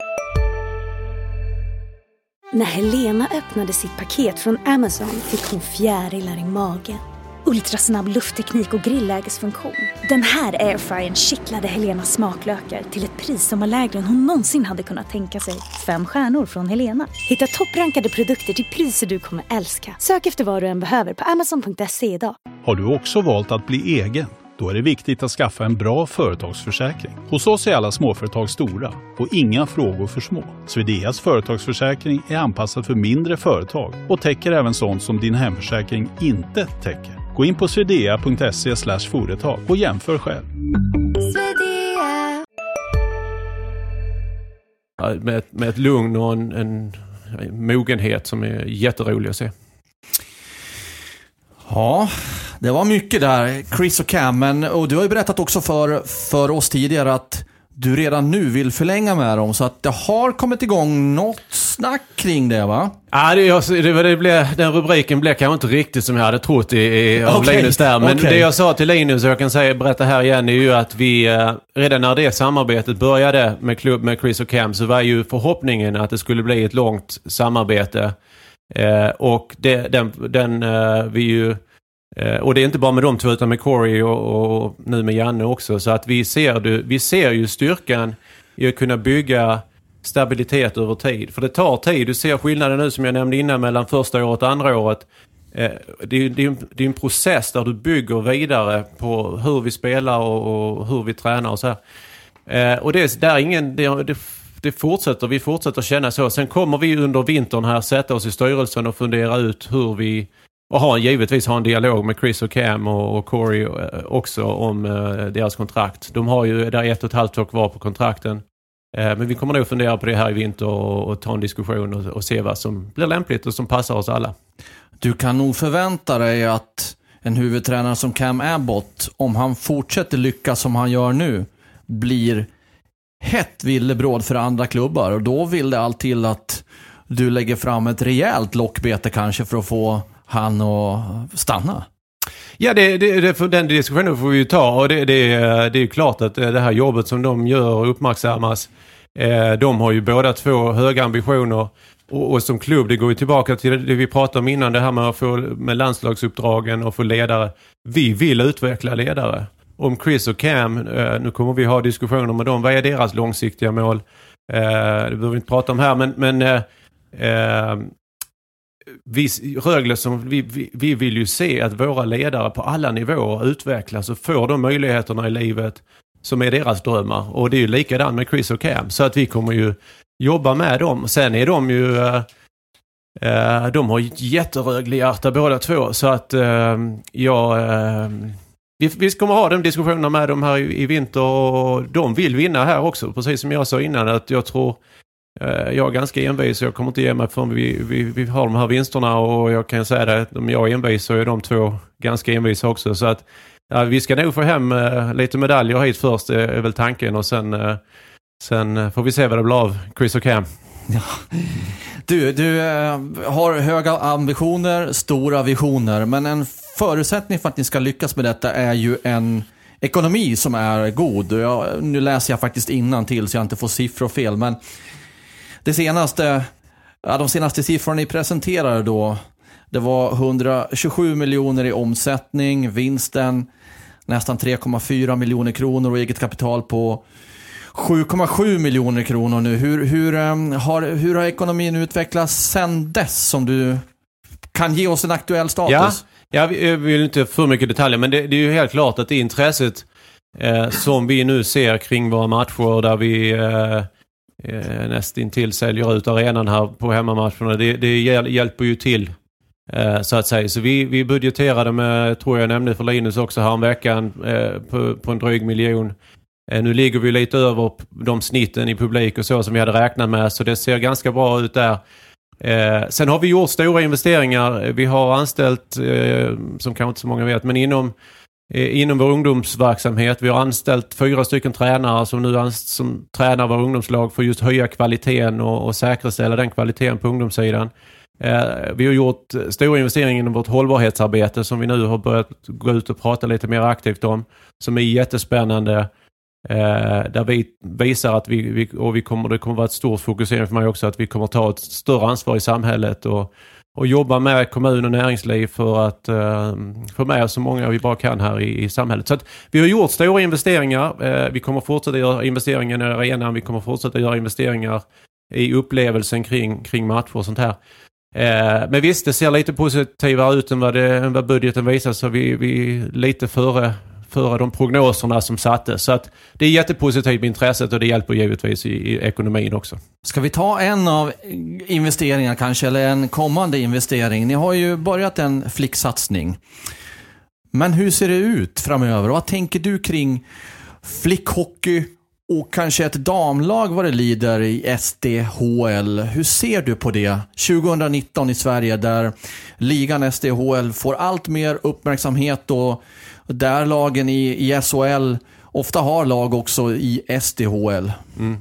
När Helena öppnade sitt paket från Amazon fick hon fjärilar i magen ultrasnabb luftteknik och grillägesfunktion. Den här airfryern kittlade Helenas smaklökar till ett pris som var lägre än hon någonsin hade kunnat tänka sig. Fem stjärnor från Helena. Hitta topprankade produkter till priser du kommer älska. Sök efter vad du än behöver på amazon.se idag. Har du också valt att bli egen? Då är det viktigt att skaffa en bra företagsförsäkring. Hos oss är alla småföretag stora och inga frågor för små. Swedeas företagsförsäkring är anpassad för mindre företag och täcker även sånt som din hemförsäkring inte täcker. Gå in på swedea.se företag och jämför själv. Med, med ett lugn och en, en mogenhet som är jätterolig att se. Ja, det var mycket där. Chris och Cam, men, och du har ju berättat också för, för oss tidigare att du redan nu vill förlänga med dem. Så att det har kommit igång något snack kring det va? Ja, det, det, det blev, den rubriken blev kanske inte riktigt som jag hade trott i, i, av okay. Linus där. Men okay. det jag sa till Linus, och jag kan säga, berätta här igen, är ju att vi eh, redan när det samarbetet började med klubb med Chris och Cam så var ju förhoppningen att det skulle bli ett långt samarbete. Eh, och det, den, den eh, vi ju Eh, och det är inte bara med de två utan med Corey och, och, nu med Janne också. Så att vi ser, vi ser ju styrkan i att kunna bygga stabilitet över tid. För det tar tid. Du ser skillnaden nu som jag nämnde innan mellan första året och andra året. Eh, det är, det, är, det är en process där du bygger vidare på hur vi spelar och, och hur vi tränar och så här. Eh, och det, där ingen, det, det, det fortsätter, vi fortsätter känna så. Sen kommer vi under vintern här sätta oss i styrelsen och fundera ut hur vi och ha, givetvis ha en dialog med Chris och Cam och, och Corey eh, också om eh, deras kontrakt. De har ju där ett och ett halvt år kvar på kontrakten. Eh, men vi kommer nog fundera på det här i vinter och, och ta en diskussion och, och, se vad som blir lämpligt och som passar oss alla. Du kan nog förvänta dig att en huvudtränare som Cam Abbott, om han fortsätter lyckas som han gör nu, blir hett villebråd för andra klubbar. Och då vill det allt till att du lägger fram ett rejält lockbete kanske för att få han att stanna? Ja, det, det, det, den diskussionen får vi ju ta och det, det, det är ju klart att eh, det här jobbet som de gör uppmärksammas. Eh, de har ju båda två höga ambitioner och, och, som klubb, det går ju tillbaka till det vi pratade om innan, det här med att få med landslagsuppdragen och få ledare. Vi vill utveckla ledare. Om Chris och Cam, eh, nu kommer vi ha diskussioner med dem, vad är deras långsiktiga mål? Eh, det behöver vi inte prata om här, men, men eh, eh vi, Rögle som, vi, vi, vi, vill ju se att våra ledare på alla nivåer utvecklas och får de möjligheterna i livet som är deras drömmar. Och det är ju likadant med Chris och Cam. Så att vi kommer ju jobba med dem. Sen är de ju... Eh, eh de har ju hjärta båda två. Så att eh, jag... Eh, vi, vi kommer ha den diskussionen med dem här i, i vinter och de vill vinna här också. Precis som jag sa innan att jag tror Eh, jag är ganska envis och jag kommer inte ge mig förrän vi, vi, vi har de här vinsterna och jag kan säga det, om jag är envis så är de två ganska envisa också. Så att ja, vi ska nog få hem uh, lite medaljer hit först, är, är väl tanken och sen, uh, sen får vi se vad det blir av Chris och Cam. Du, du har höga ambitioner, stora visioner, men en förutsättning för att ni ska lyckas med detta är ju en ekonomi som är god. Jag, nu läser jag faktiskt innan till så jag inte får siffror fel, men det senaste, ja, de senaste siffrorna ni presenterade då, det var 127 miljoner i omsättning, vinsten nästan 3,4 miljoner kronor och eget kapital på 7,7 miljoner kronor nu. Hur, hur, ehm, har, hur har ekonomin utvecklats sedan dess? Som du kan ge oss en aktuell status? Ja, jag eh, vill inte för mycket detaljer men det, det är ju helt klart att det intresset eh, som vi nu ser kring våra matcher där vi eh, eh, nästintill säljer ut arenan här på hemmamatcherna. Det, det hjälper ju till eh, så att säga. Så vi, vi budgeterade med, tror jag nämnde för Linus också häromveckan, eh, på, på en dryg miljon. Eh, nu ligger vi lite över de snitten i publik och så som vi hade räknat med så det ser ganska bra ut där. Eh, sen har vi gjort stora investeringar. Vi har anställt, eh, som kanske inte så många vet, men inom, Eh, inom vår ungdomsverksamhet. Vi har anställt fyra stycken tränare som nu som tränar våra ungdomslag för just höja kvaliteten och, och säkerställa den kvaliteten på ungdomssidan. Eh, vi har gjort stora investeringar inom vårt hållbarhetsarbete som vi nu har börjat gå ut och prata lite mer aktivt om. Som är jättespännande. Eh, där vi visar att vi, vi, och vi kommer, det kommer vara ett stort fokusering för mig också, att vi kommer ta ett större ansvar i samhället och, och jobba med kommun och näringsliv för att eh, få med så många vi bara kan här i, i samhället. Så att vi har gjort stora investeringar. Eh, vi kommer fortsätta göra investeringar i arenan. Vi kommer fortsätta göra investeringar i upplevelsen kring, kring matcher och sånt här. Eh, men visst, det ser lite positivare ut än vad, det, än vad budgeten visar så vi, vi är lite före före de prognoserna som sattes. Så att det är jättepositivt med intresset och det hjälper givetvis i, i ekonomin också. Ska vi ta en av investeringarna kanske, eller en kommande investering? Ni har ju börjat en flicksatsning. Men hur ser det ut framöver? Vad tänker du kring flickhockey och kanske ett damlag vad det lider i SDHL. Hur ser du på det 2019 i Sverige där ligan SDHL får allt mer uppmärksamhet och där lagen i, i SHL ofta har lag också i SDHL. Mm.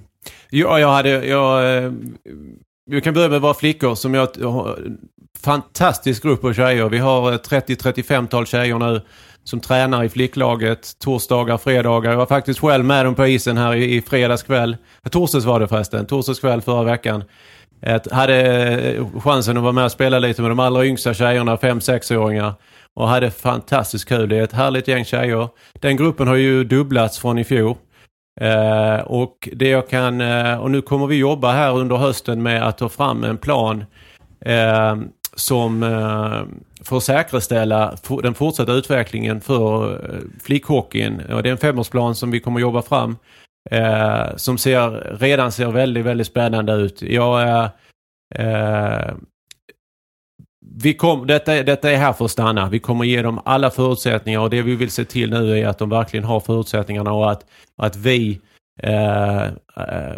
Ja, jag hade... Jag, eh, vi kan börja med våra flickor som jag... Fantastisk grupp av tjejer. Vi har eh, 30-35-tal tjejer nu som tränar i flicklaget torsdagar, fredagar. Jag var faktiskt själv med dem på isen här i, i fredags kväll. Torsdags var det förresten. Torsdags kväll förra veckan. Jag hade eh, chansen att vara med och spela lite med de allra yngsta tjejerna, 5-6-åringar och hade fantastiskt kul. Det är ett härligt gäng tjejer. Den gruppen har ju dubblats från i fjol. Eh, och det jag kan, eh, och nu kommer vi jobba här under hösten med att ta fram en plan eh, som eh, får säkerställa den fortsatta utvecklingen för eh, flickhockeyn. Och det är en femårsplan som vi kommer jobba fram. Eh, som ser, redan ser väldigt, väldigt spännande ut. Jag är eh, vi kom, detta, detta är här för att stanna. Vi kommer ge dem alla förutsättningar och det vi vill se till nu är att de verkligen har förutsättningarna och att, att vi eh, eh,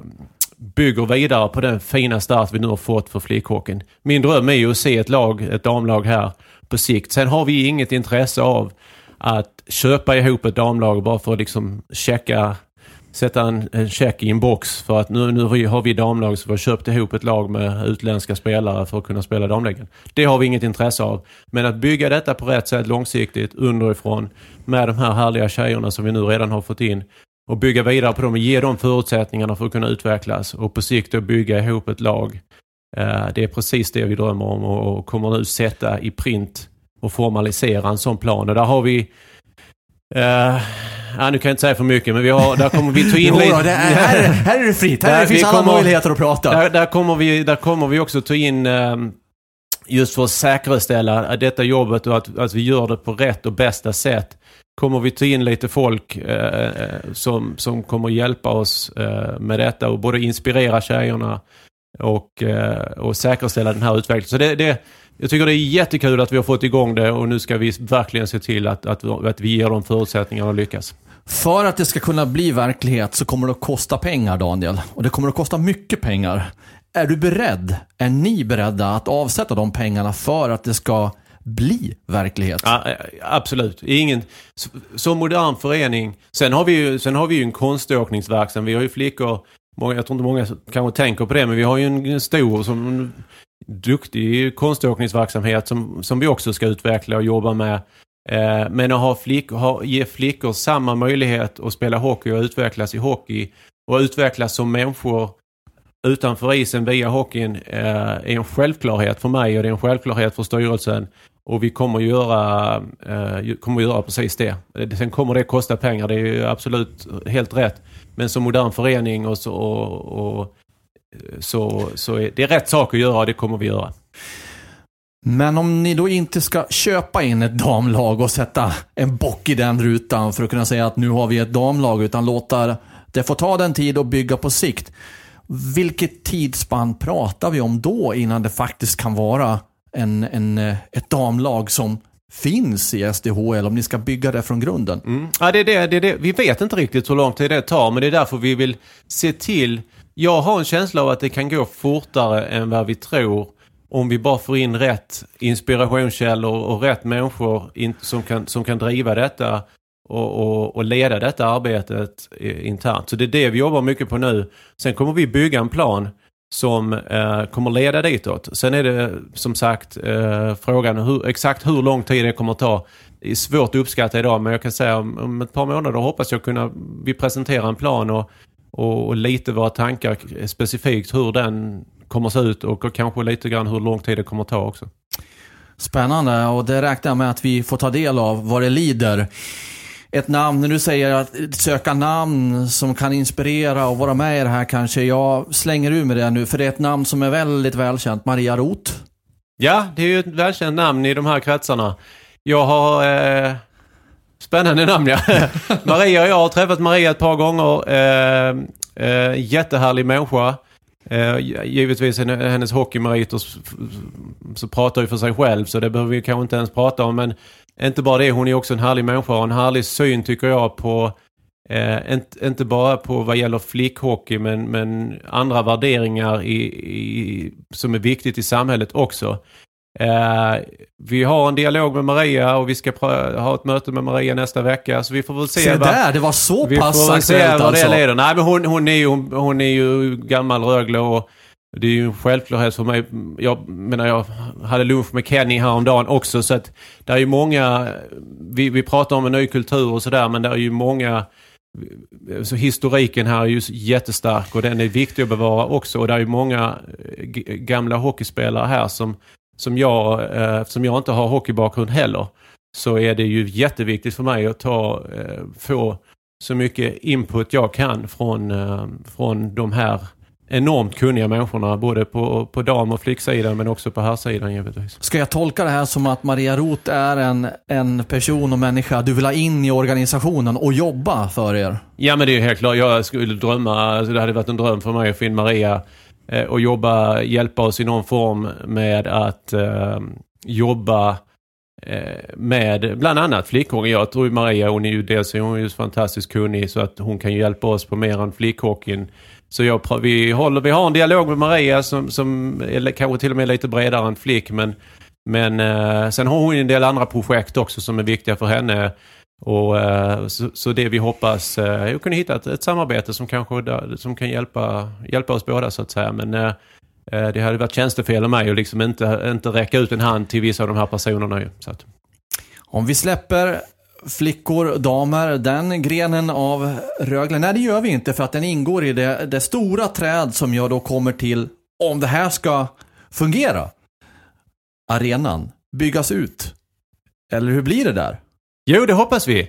bygger vidare på den fina start vi nu har fått för flickhockeyn. Min dröm är ju att se ett lag, ett damlag här på sikt. Sen har vi inget intresse av att köpa ihop ett damlag bara för att liksom checka sätta en, en check i en box för att nu, nu har vi damlag så vi har köpt ihop ett lag med utländska spelare för att kunna spela damlägen. Det har vi inget intresse av. Men att bygga detta på rätt sätt långsiktigt underifrån med de här härliga tjejerna som vi nu redan har fått in och bygga vidare på dem och ge dem förutsättningarna för att kunna utvecklas och på sikt då bygga ihop ett lag. Eh, det är precis det vi drömmer om och kommer nu sätta i print och formalisera en sån plan. Och där har vi Uh, ja, nu kan jag inte säga för mycket, men vi har, där kommer vi ta in lite... Då, här, här är det fritt. Här där finns alla kommer, möjligheter att prata. Där, där, kommer vi, där kommer vi också ta in, um, just för att säkerställa detta jobbet och att, att vi gör det på rätt och bästa sätt, kommer vi ta in lite folk uh, som, som kommer hjälpa oss uh, med detta och både inspirera tjejerna och, och säkerställa den här utvecklingen. Så det, det jag tycker det är jättekul att vi har fått igång det och nu ska vi verkligen se till att, att, att vi ger dem förutsättningarna att lyckas. För att det ska kunna bli verklighet så kommer det att kosta pengar, Daniel. Och det kommer att kosta mycket pengar. Är du beredd? Är ni beredda att avsätta de pengarna för att det ska bli verklighet? Ja, absolut. Ingen, så modern förening. Sen har vi ju, sen har vi ju en konståkningsverksamhet. Vi har ju flickor många, jag tror inte många kanske tänker på det, men vi har ju en stor som duktig konståkningsverksamhet som, som vi också ska utveckla och jobba med. Eh, men att ha flick, ha, ge flickor samma möjlighet att spela hockey och utvecklas i hockey och utvecklas som människor utanför isen via hockeyn eh, är en självklarhet för mig och det är en självklarhet för styrelsen. Och vi kommer göra, eh, kommer göra precis det. Eh, sen kommer det kosta pengar, det är ju absolut helt rätt. Men som modern förening och så, och, och, så, så är det rätt sak att göra och det kommer vi göra. Men om ni då inte ska köpa in ett damlag och sätta en bock i den rutan för att kunna säga att nu har vi ett damlag, utan låta det få ta den tid och bygga på sikt. Vilket tidsspann pratar vi om då innan det faktiskt kan vara en, en, ett damlag som finns i SDHL om ni ska bygga det från grunden? Mm. Ja, det är det, det är det. Vi vet inte riktigt hur lång tid det tar men det är därför vi vill se till. Jag har en känsla av att det kan gå fortare än vad vi tror om vi bara får in rätt inspirationskällor och rätt människor in, som, kan, som kan driva detta och, och, och, leda detta arbetet eh, internt. Så det är det vi jobbar mycket på nu. Sen kommer vi bygga en plan som eh, kommer leda ditåt. Sen är det som sagt eh, frågan hur, exakt hur lång tid det kommer att ta. Det är svårt att uppskatta idag men jag kan säga om, om ett par månader hoppas jag kunna vi presentera en plan och, och, och lite våra tankar specifikt hur den kommer se ut och, och kanske lite grann hur lång tid det kommer ta också. Spännande och det räknar jag med att vi får ta del av vad det lider ett namn, när du säger att söka namn som kan inspirera och vara med i det här kanske. Jag slänger ur med det nu, för det är ett namn som är väldigt välkänt. Maria Roth. Ja, det är ju ett välkänt namn i de här kretsarna. Jag har... Eh, spännande namn ja. Maria och jag har träffat Maria ett par gånger. Eh, eh, jättehärlig människa. Eh, givetvis hennes hockeymeriter så pratar ju för sig själv så det behöver vi kanske inte ens prata om. Men inte bara det, hon är också en härlig människa och en härlig syn tycker jag på Eh, inte, inte bara på vad gäller flickhockey men, men andra värderingar i, i, som är viktigt i samhället också. Eh, vi har en dialog med Maria och vi ska ha ett möte med Maria nästa vecka. Så vi får väl se. Se vad, där, det var så vi pass får väl se vad alltså. det leder. Nej men hon, hon, är ju, hon är ju gammal Rögle och det är ju en självklarhet för mig. Jag menar, jag hade lunch med Kenny häromdagen också. Så att det är ju många, vi, vi pratar om en ny kultur och sådär, men det är ju många så historiken här är ju jättestark och den är viktig att bevara också. Och det är ju många gamla hockeyspelare här som, som jag, eh, eftersom jag inte har hockeybakgrund heller, så är det ju jätteviktigt för mig att ta, eh, få så mycket input jag kan från, eh, från de här enormt kunniga människorna både på, på dam och flicksidan men också på herrsidan givetvis. Ska jag tolka det här som att Maria Roth är en, en person och människa du vill ha in i organisationen och jobba för er? Ja men det är helt klart. Jag skulle drömma, alltså det hade varit en dröm för mig att få in Maria Eh, och jobba, hjälpa oss i någon form med att eh, jobba eh, med bland annat flickhockey. Jag tror Maria, hon är ju dels är hon ju fantastiskt kunnig så att hon kan hjälpa oss på mer än flickhockeyn. Så jag, vi, håller, vi har en dialog med Maria som, som är kanske till och med lite bredare än Flick. Men, men eh, sen har hon en del andra projekt också som är viktiga för henne. Och, eh, så, så, det vi hoppas eh, är att kunna hitta ett, ett samarbete som kanske som kan hjälpa, hjälpa oss båda så att säga. Men eh, eh, det hade varit tjänstefel av mig att liksom inte, inte räcka ut en hand till vissa av de här personerna. Ju, så att. Om vi släpper flickor, damer, den grenen av Rögle. Nej, det gör vi inte för att den ingår i det, det stora träd som jag då kommer till om det här ska fungera. Arenan, byggas ut. Eller hur blir det där? Jo, det hoppas vi.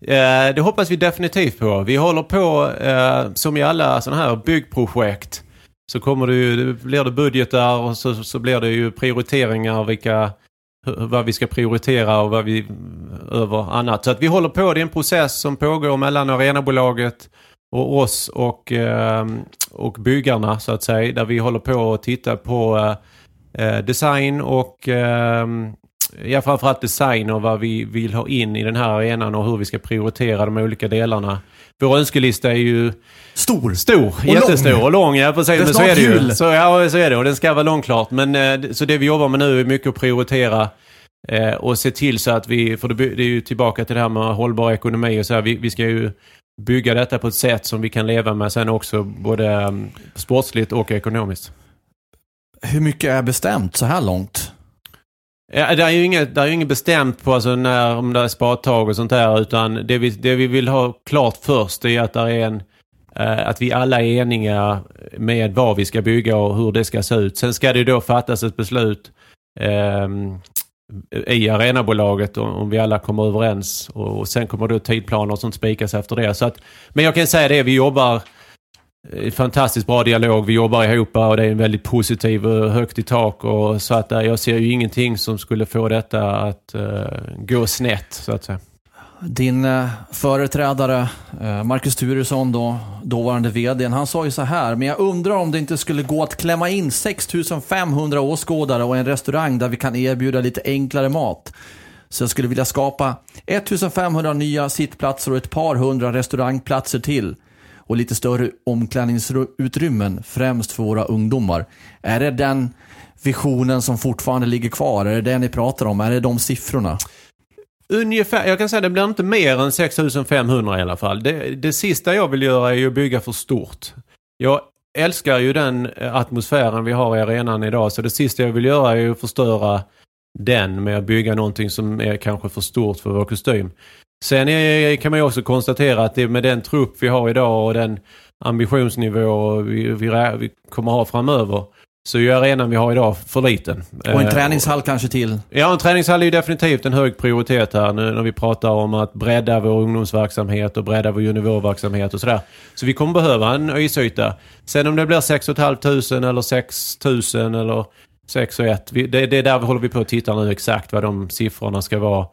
Eh, det hoppas vi definitivt på. Vi håller på, eh, som i alla sådana här byggprojekt, så kommer det ju, blir det budgetar och så, så blir det ju prioriteringar vilka vad vi ska prioritera och vad vi över annat. Så att vi håller på, det är en process som pågår mellan arenabolaget och oss och, eh, och byggarna så att säga. Där vi håller på att titta på eh, eh, design och eh, ja, framförallt design och vad vi vill ha in i den här arenan och hur vi ska prioritera de olika delarna. Vår önskelista är ju stor, stor och jättestor lång. och lång. Ja, precis. Det är Men så är det ju. Så, ja, så är det och den ska vara lång klart. Men, eh, så det vi jobbar med nu är mycket att prioritera eh, och se till så att vi, för det är ju tillbaka till det här med hållbar ekonomi och så här. Vi, vi ska ju bygga detta på ett sätt som vi kan leva med sen också både um, sportsligt och ekonomiskt. Hur mycket är bestämt så här långt? Ja, det är ju inget, det är ju inget bestämt på alltså när, om det är spadtag och sånt där utan det vi, det vi vill ha klart först är att är en eh, att vi alla är eniga med vad vi ska bygga och hur det ska se ut. Sen ska det då fattas ett beslut eh, i arenabolaget om, om vi alla kommer överens och, och sen kommer då tidplaner och sånt spikas efter det. Så att, men jag kan säga det, vi jobbar eh, Eh, fantastiskt bra dialog. Vi jobbar ihop och det är en väldigt positiv och högt i tak. Och så att eh, jag ser ju ingenting som skulle få detta att uh, gå snett så att säga. Din uh, företrädare uh, Marcus Turesson, då, dåvarande VD, han sa ju så här, men jag undrar om det inte skulle gå att klämma in 6500 åskådare och en restaurang där vi kan erbjuda lite enklare mat. Så jag skulle vilja skapa 1500 nya sittplatser och ett par hundra restaurangplatser till. Och lite större omklädningsutrymmen, främst för våra ungdomar. Är det den visionen som fortfarande ligger kvar? Är det det ni pratar om? Är det de siffrorna? Ungefär, jag kan säga det blir inte mer än 6500 i alla fall. Det, det sista jag vill göra är ju att bygga för stort. Jag älskar ju den eh, atmosfären vi har i arenan idag så det sista jag vill göra är ju att förstöra den med att bygga någonting som är kanske för stort för vår kostym. Sen är, kan man ju också konstatera att det med den trupp vi har idag och den ambitionsnivå vi, vi, vi kommer ha framöver så är arenan vi har idag för liten. Och en eh, träningshall kanske till? Ja, en träningshall är ju definitivt en hög prioritet här nu när vi pratar om att bredda vår ungdomsverksamhet och bredda vår juniorverksamhet och sådär. Så vi kommer behöva en ysyta. Sen om det blir 6 500 eller 6 000 eller 6 och 1. Det, det är där vi håller vi på att titta nu exakt vad de siffrorna ska vara.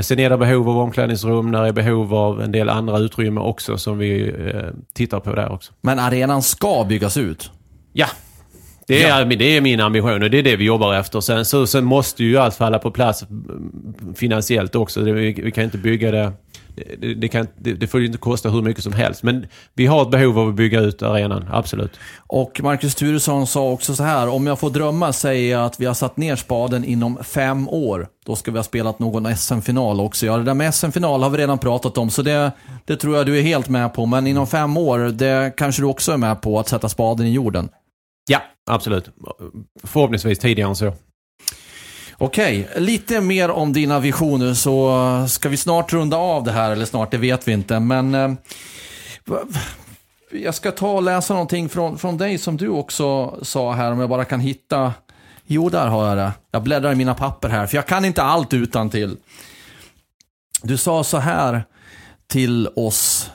Sen är det behov av omklädningsrum, där är behov av en del andra utrymmen också som vi eh, tittar på där också. Men arenan ska byggas ut? Ja, det är, ja. det är min ambition och det är det vi jobbar efter. Sen, så, sen måste ju allt falla på plats finansiellt också. Vi, vi, kan inte bygga det... Det, det, kan, det, får ju inte kosta hur mycket som helst. Men vi har ett behov av att bygga ut arenan, absolut. Och Marcus Turesson sa också så här, om jag får drömma säger jag att vi har satt ner spaden inom fem år. Då ska vi ha spelat någon SM-final också. Ja, det där med SM-final har vi redan pratat om, så det, det tror jag du är helt med på. Men inom fem år, det kanske du också är med på, att sätta spaden i jorden. Ja, absolut. Förhoppningsvis tidigare än så. Okej, lite mer om dina visioner så ska vi snart runda av det här, eller snart, det vet vi inte. Men eh, jag ska ta och läsa någonting från, från dig som du också sa här, om jag bara kan hitta. Jo, där har jag det. Jag bläddrar i mina papper här, för jag kan inte allt utan till. Du sa så här till oss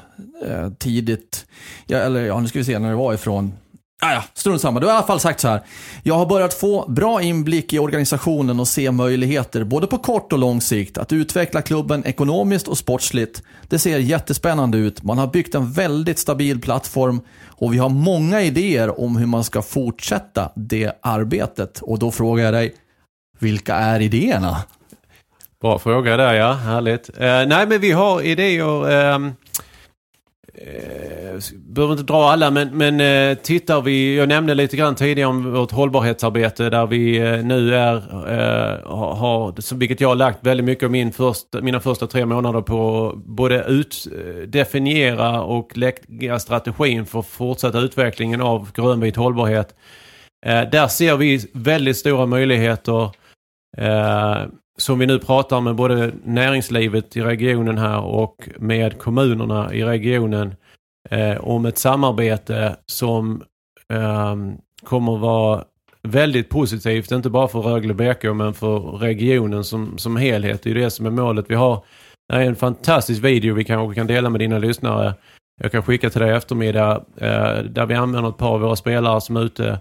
eh, tidigt, ja, eller ja, nu ska vi se när det var ifrån. Ah, ja, strunt samma. Du har i alla fall sagt så här. Jag har börjat få bra inblick i organisationen och se möjligheter, både på kort och lång sikt, att utveckla klubben ekonomiskt och sportsligt. Det ser jättespännande ut. Man har byggt en väldigt stabil plattform och vi har många idéer om hur man ska fortsätta det arbetet. Och då frågar jag dig, vilka är idéerna? Bra fråga där ja, härligt. Uh, nej men vi har idéer. Uh, Eh, behöver inte dra alla men, men eh, tittar vi, jag nämnde lite grann tidigare om vårt hållbarhetsarbete där vi eh, nu är, eh, har, vilket jag har lagt väldigt mycket av min första, mina första tre månader på både ut, eh, definiera och lägga strategin för fortsatta utvecklingen av grönvit hållbarhet. Eh, där ser vi väldigt stora möjligheter eh, som vi nu pratar med både näringslivet i regionen här och med kommunerna i regionen eh, om ett samarbete som eh, kommer vara väldigt positivt, inte bara för Rögle BK men för regionen som, som helhet. Det är det som är målet. Vi har en fantastisk video vi kanske kan dela med dina lyssnare. Jag kan skicka till dig i eftermiddag eh, där vi använder ett par av våra spelare som är ute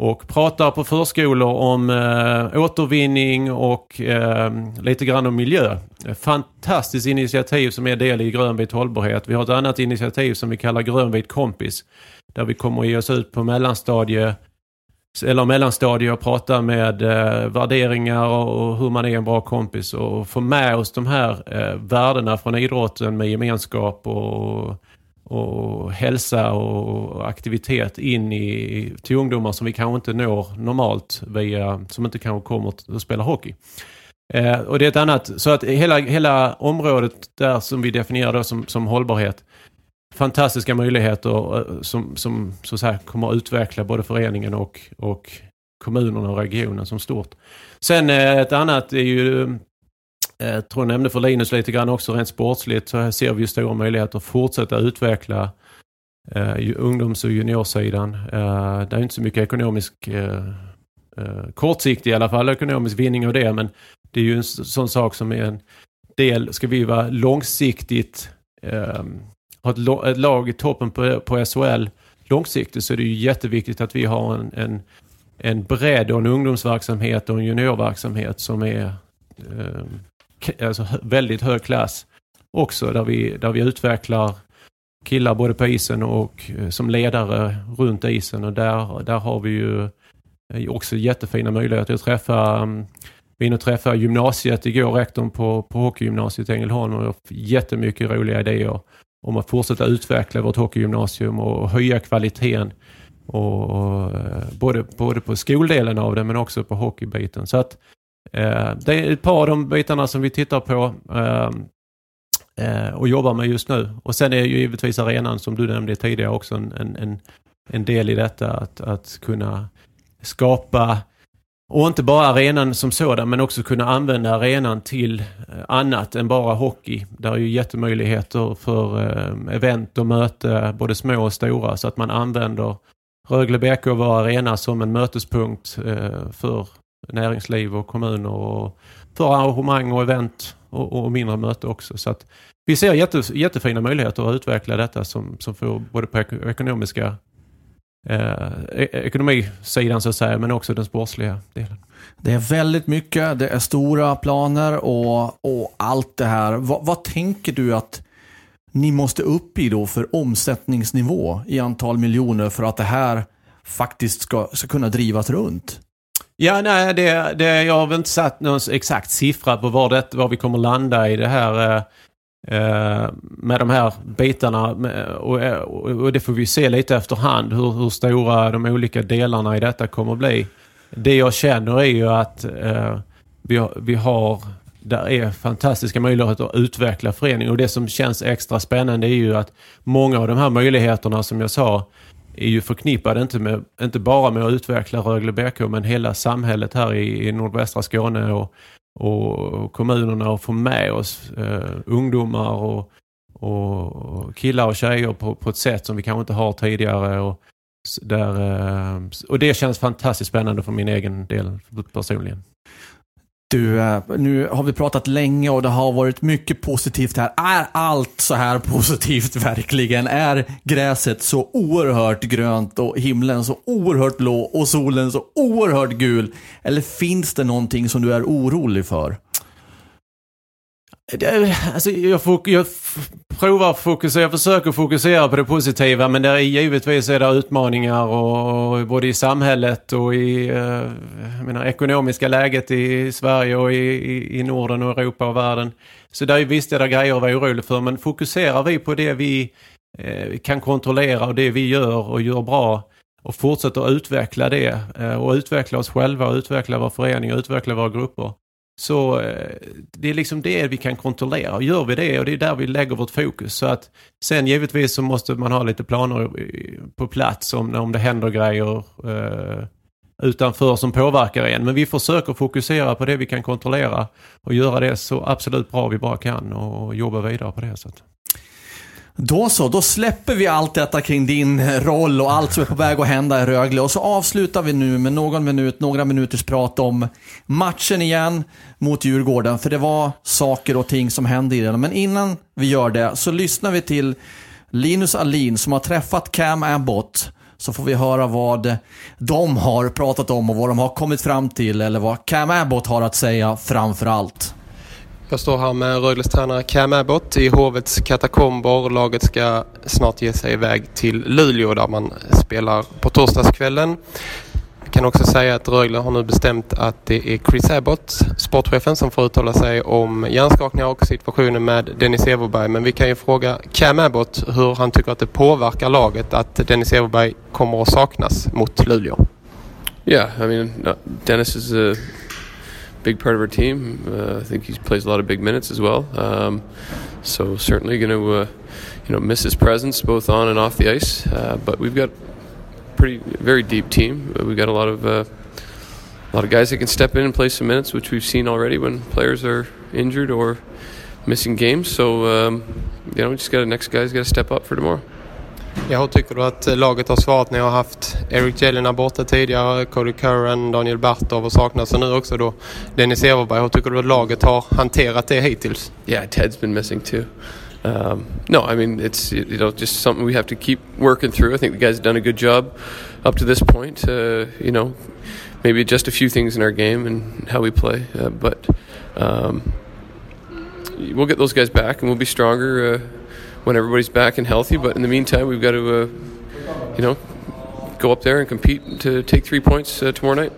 och pratar på förskolor om eh, återvinning och eh, lite grann om miljö. Fantastiskt initiativ som är del i grönvit hållbarhet. Vi har ett annat initiativ som vi kallar grönvit kompis. Där vi kommer att ge oss ut på mellanstadie eller mellanstadie och prata med eh, värderingar och, och, hur man är en bra kompis och få med oss de här eh, värdena från idrotten med gemenskap och och hälsa och aktivitet in i, till ungdomar som vi kanske inte når normalt via, som inte kanske kommer att spela hockey. Eh, och det är ett annat, så att hela, hela området där som vi definierar då som, som hållbarhet fantastiska möjligheter eh, som, som så att säga, kommer att utveckla både föreningen och, och kommunerna och regionen som stort. Sen eh, ett annat är ju, Eh, jag tror jag nämnde för Linus lite grann också, rent sportsligt så här ser vi ju stora möjligheter att fortsätta utveckla eh, ungdoms och juniorsidan. Eh, det är inte så mycket ekonomisk, eh, eh, kortsiktig i alla fall, ekonomisk vinning av det, men det är ju en sån sak som är en del, ska vi vara långsiktigt eh, ha ett, ett, lag i toppen på, på SHL långsiktigt så är det ju jätteviktigt att vi har en, en, en bredd och en ungdomsverksamhet och en juniorverksamhet som är eh, alltså väldigt hög klass också där vi, där vi utvecklar killar både på isen och eh, som ledare runt isen och där, där har vi ju eh, också jättefina möjligheter att träffa mm, vi inne och träffade gymnasiet igår, rektorn på, på hockeygymnasiet i Ängelholm och jättemycket roliga idéer om att fortsätta utveckla vårt hockeygymnasium och höja kvaliteten. Och, och, eh, både, både på skoldelen av det men också på hockeybiten. Så att Eh, det är ett par av de bitarna som vi tittar på eh, eh, och jobbar med just nu. Och sen är ju givetvis arenan som du nämnde tidigare också en, en, en del i detta att, att kunna skapa och inte bara arenan som sådan men också kunna använda arenan till eh, annat än bara hockey. Där är ju jättemöjligheter för eh, event och möte, både små och stora, så att man använder Rögle BK vår arena som en mötespunkt för näringsliv och kommuner och för arrangemang och event och, och mindre möte också. Så att vi ser jätte, jättefina möjligheter att utveckla detta som, som får både på ekonomiska eh, e-, ekonomisidan så att säga, men också den sportsliga delen. Det är väldigt mycket, det är stora planer och, och allt det här. vad, vad tänker du att ni måste upp i då för omsättningsnivå i antal miljoner för att det här faktiskt ska, ska kunna drivas runt? Ja, nej, det, det, jag har väl inte satt någon exakt siffra på var, det, var vi kommer landa i det här eh, eh med de här bitarna eh, och, och, det får vi se lite efterhand hur, hur stora de olika delarna i detta kommer bli. Det jag känner är ju att eh, vi, har, vi har där är fantastiska möjligheter att utveckla föreningen och det som känns extra spännande är ju att många av de här möjligheterna som jag sa är ju förknippade inte, med, inte bara med att utveckla Rögle BK men hela samhället här i, i nordvästra Skåne och och kommunerna och få med oss eh, ungdomar och, och killar och tjejer på, på ett sätt som vi kanske inte har tidigare. Och, där, eh, och det känns fantastiskt spännande för min egen del personligen. Du, eh, nu har vi pratat länge och det har varit mycket positivt här. Är allt så här positivt verkligen? Är gräset så oerhört grönt och himlen så oerhört blå och solen så oerhört gul? Eller finns det någonting som du är orolig för? Det, alltså, jag, fok, jag provar fokusera, jag försöker fokusera på det positiva men det är givetvis är det utmaningar och, både i samhället och i eh, menar, ekonomiska läget i Sverige och i, i, i, Norden och Europa och världen. Så där är visst är det grejer att vara orolig för men fokuserar vi på det vi eh, kan kontrollera och det vi gör och gör bra och fortsätter att utveckla det eh, och utveckla oss själva och utveckla vår förening och utveckla våra grupper så eh, det är liksom det vi kan kontrollera. Gör vi det och det är där vi lägger vårt fokus. Så att sen givetvis så måste man ha lite planer på plats om, om det händer grejer eh, utanför som påverkar en. Men vi försöker fokusera på det vi kan kontrollera och göra det så absolut bra vi bara kan och jobba vidare på det sättet. Då så, då släpper vi allt detta kring din roll och allt som är på väg att hända i Rögle. Och så avslutar vi nu med någon minut, några minuters prat om matchen igen mot Djurgården. För det var saker och ting som hände i den. Men innan vi gör det så lyssnar vi till Linus Alin som har träffat Cam Abbott. Så får vi höra vad de har pratat om och vad de har kommit fram till. Eller vad Cam Abbott har att säga framför allt. Jag står här med Rögles tränare Cam Abbott i Hovets katakomber. Laget ska snart ge sig iväg till Luleå där man spelar på torsdagskvällen. Jag kan också säga att Rögle har nu bestämt att det är Chris Abbott, sportchefen, som får uttala sig om hjärnskakningar och situationen med Dennis Everberg. Men vi kan ju fråga Cam Abbott hur han tycker att det påverkar laget att Dennis Everberg kommer att saknas mot Luleå. Yeah, I mean, Dennis is a big part of our team. Uh, I think he plays a lot of big minutes as well. Um, so certainly going to uh, you know miss his presence both on and off the ice. Uh, but we've got pretty very deep team. We've got a lot of uh, a lot of guys that can step in and play some minutes, which we've seen already when players are injured or missing games. So um, you know, we just got next guy's got to step up for tomorrow. Ja, hur tycker du att laget har svarat när jag har haft Eric Jelena borta tidigare, Cody Curran, Daniel Bartov och saknas nu också då Dennis Everberg. Hur tycker du att laget har hanterat det hittills? Yeah, Ted's been missing too. Um, no, I mean it's you know just something we have to keep working through. I think the guys have done a good job up to this point. Uh, you know, maybe just a few things in our game and how we play, uh, but um, we'll get those guys back and we'll be stronger uh, when everybody's back and healthy. But in the meantime, we've got to uh, you know go up there and compete to take three points uh, tomorrow night.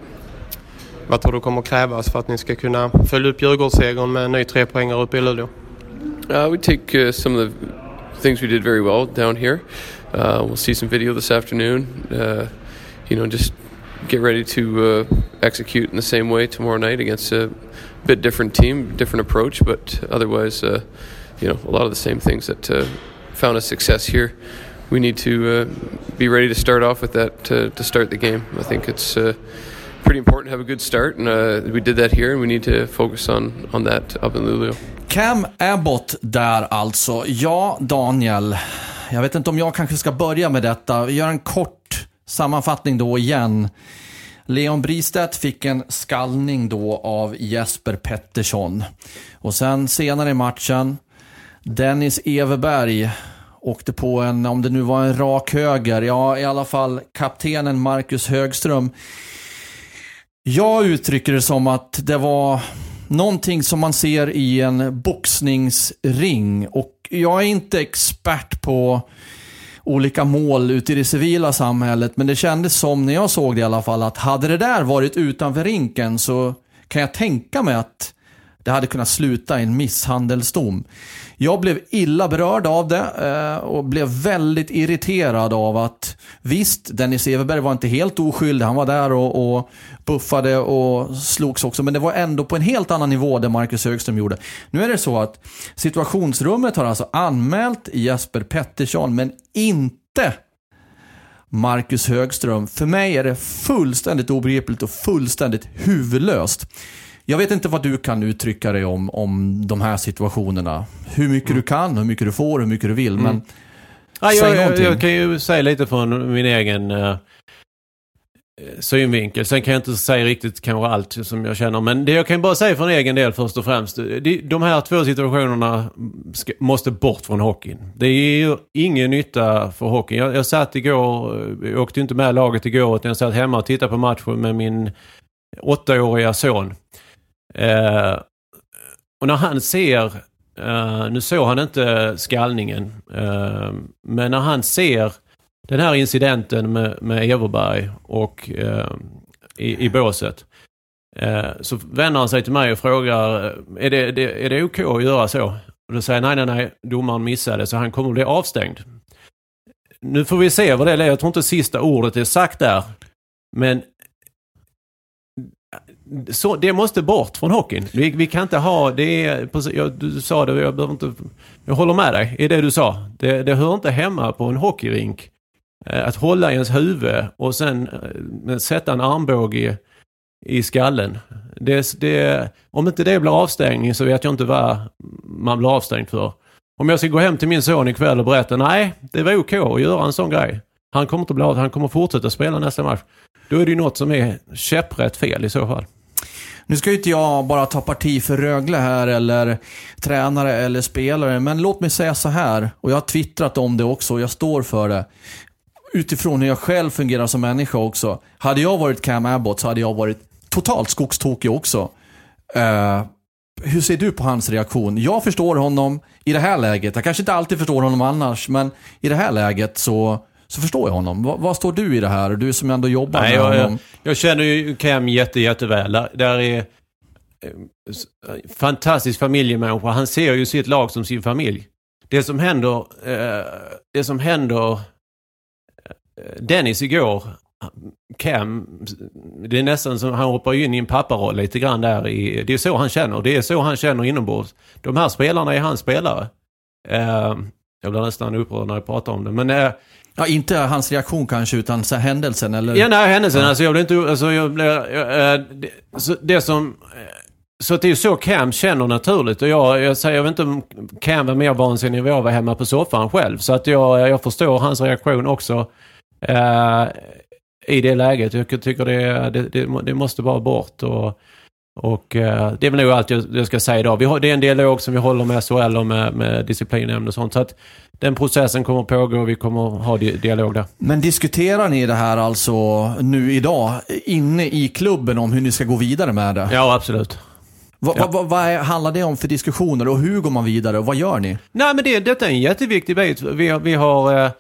Vad tror du kommer krävas för att ni ska kunna följa upp Djurgårdssegern med en ny trepoängare uppe i Luleå? Uh, we take uh, some of the things we did very well down here. Uh, we'll see some video this afternoon. Uh, you know, just get ready to uh, execute in the same way tomorrow night against a bit different team, different approach, but otherwise, uh, you know, a lot of the same things that uh, found us success here. We need to uh, be ready to start off with that to, to start the game. I think it's uh, pretty important to have a good start, and uh, we did that here, and we need to focus on, on that up in Luleå. Cam Abbott där alltså. Ja, Daniel. Jag vet inte om jag kanske ska börja med detta. Vi gör en kort sammanfattning då igen. Leon Bristedt fick en skallning då av Jesper Pettersson. Och sen senare i matchen, Dennis Everberg åkte på en, om det nu var en rak höger, ja i alla fall kaptenen Marcus Högström. Jag uttrycker det som att det var någonting som man ser i en boxningsring. Och jag är inte expert på olika mål ute i det civila samhället, men det kändes som, när jag såg det i alla fall, att hade det där varit utanför rinken så kan jag tänka mig att det hade kunnat sluta i en misshandelsdom. Jag blev illa berörd av det eh, och blev väldigt irriterad av att visst, Dennis Everberg var inte helt oskyldig. Han var där och, och buffade och slogs också. Men det var ändå på en helt annan nivå det Marcus Högström gjorde. Nu är det så att situationsrummet har alltså anmält Jesper Pettersson, men inte Marcus Högström. För mig är det fullständigt obegripligt och fullständigt huvudlöst. Jag vet inte vad du kan uttrycka dig om, om de här situationerna. Hur mycket mm. du kan, hur mycket du får, hur mycket du vill. Mm. Men ja, jag, jag, jag, kan ju säga lite från min egen uh, synvinkel. Sen kan jag inte säga riktigt kanske allt som jag känner. Men det jag kan bara säga från egen del först och främst. De, de här två situationerna ska, måste bort från hockeyn. Det är ju ingen nytta för hockeyn. Jag, jag satt igår, jag åkte inte med laget igår utan jag satt hemma och tittade på matchen med min åttaåriga son. Eh, och när han ser, eh, nu såg han inte skallningen, eh, men när han ser den här incidenten med, med Everberg och eh, i, i båset. Eh, så vänder han sig till mig och frågar, är det, det, är det OK att göra så? Och då säger jag, nej, nej, nej, domaren missade så han kommer att bli avstängd. Nu får vi se vad det är. Jag tror inte sista ordet är sagt där. Men så, det måste bort från hockeyn. Vi, vi kan inte ha, det är, jag, du sa det, jag behöver inte, jag håller med dig i det du sa. Det, det hör inte hemma på en hockeyrink. Eh, att hålla i ens huvud och sen eh, sätta en armbåge i, i skallen. Det, det, om inte det blir avstängning så vet jag inte vad man blir avstängd för. Om jag ska gå hem till min son ikväll och berätta, nej, det var OK att göra en sån grej. Han kommer inte bli han kommer fortsätta spela nästa match. Då är det ju något som är käpprätt fel i så fall. Nu ska ju inte jag bara ta parti för Rögle här eller tränare eller spelare, men låt mig säga så här, och jag har twittrat om det också och jag står för det. Utifrån hur jag själv fungerar som människa också. Hade jag varit Cam Abbott så hade jag varit totalt skogstokig också. Uh, hur ser du på hans reaktion? Jag förstår honom i det här läget. Jag kanske inte alltid förstår honom annars, men i det här läget så så förstår jag honom. Vad, vad står du i det här? Du som ändå jobbar Nej, med jag, honom. Jag, jag känner ju Cam jätte, jätteväl. Där är eh, fantastisk familjemänniska. Han ser ju sitt lag som sin familj. Det som händer, eh, det som händer eh, Dennis igår, Cam, det är nästan som han hoppar in i en papparoll lite grann där. I, det är så han känner. Det är så han känner inombords. De här spelarna är hans spelare. Jag blir nästan upprörd när jag pratar om det. Men Ja, inte hans reaktion kanske, utan så händelsen eller? Ja, nej, händelsen. Ja. Alltså, jag blir inte... Alltså, jag blir, jag, eh, det, så, det som... Så det är ju så Cam känner naturligt. Och jag, jag säger, jag vet inte om Cam var mer vansinnig än vad jag var hemma på soffan själv. Så att jag, jag förstår hans reaktion också. Eh, I det läget. Jag tycker det, det, det, det måste bara bort. Och, och eh, det är väl nog allt jag, jag ska säga idag. Vi har, det är en dialog som vi håller med SHL och med, med disciplinnämnd och sånt. Så att den processen kommer pågå och vi kommer ha di dialog där. Men diskuterar ni det här alltså nu idag, inne i klubben om hur ni ska gå vidare med det? Ja, absolut. Vad Ja. vad är- handlar det om för diskussioner och hur går man vidare och vad gör ni? Nej, men det, detta är en jätteviktig bit. Vi, vi har... Eh,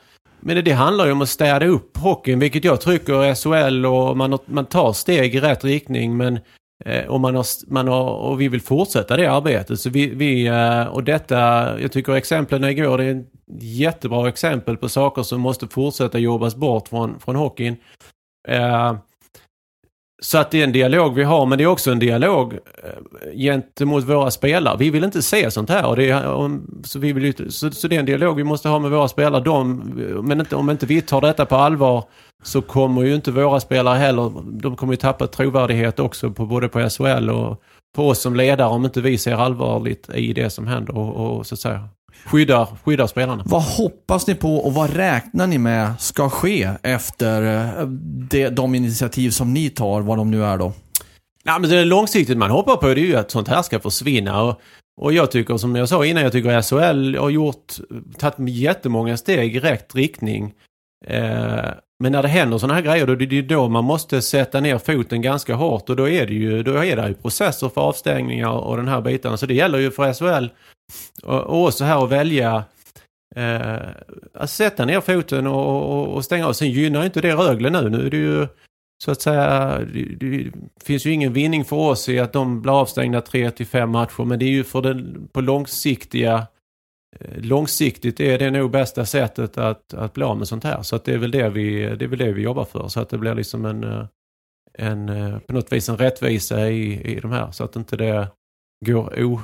men det, handlar ju om att städa upp hockeyn, vilket jag tycker SHL och man, man tar steg i rätt riktning. Men, Eh, och, man har, man har, och vi vill fortsätta det arbetet. Så vi, vi, eh, och detta, jag tycker exemplen igår, det är ett jättebra exempel på saker som måste fortsätta jobbas bort från, från hockeyn. Eh, så att det är en dialog vi har, men det är också en dialog eh, gentemot våra spelare. Vi vill inte se sånt här. Och det är, så, vi vill, ju- så, så det är en dialog vi måste ha med våra spelare. De, men inte, om inte vi tar detta på allvar så kommer ju inte våra spelare heller, de kommer ju tappa trovärdighet också på både på SHL och på oss som ledare om inte vi ser allvarligt i det som händer och, och så att säga skyddar, skyddar spelarna. Vad hoppas ni på och vad räknar ni med ska ske efter eh, det, de initiativ som ni tar, vad de nu är då? Nej, men det är långsiktigt man hoppar på det är ju att sånt här ska försvinna. Och, och jag tycker, som jag sa innan, jag tycker SHL har gjort, tagit jättemånga steg i rätt riktning. Eh, men när det händer sådana här grejer, då är det ju då man måste sätta ner foten ganska hårt. Och då är det ju, då är det ju processer för avstängningar och den här biten. Så det gäller ju för SHL och, och så här att välja eh, att sätta ner foten och, och, och stänga av. Sen gynnar inte det Rögle nu. Nu är det ju så att säga, det, det finns ju ingen vinning för oss i att de blir avstängda tre till fem matcher. Men det är ju för den på långsiktiga eh, Långsiktigt är det nog bästa sättet att, att bli av med sånt här. Så att det är väl det vi, det är väl det vi jobbar för. Så att det blir liksom en, eh, en eh, på något vis en rättvisa i, i de här. Så att inte det går o,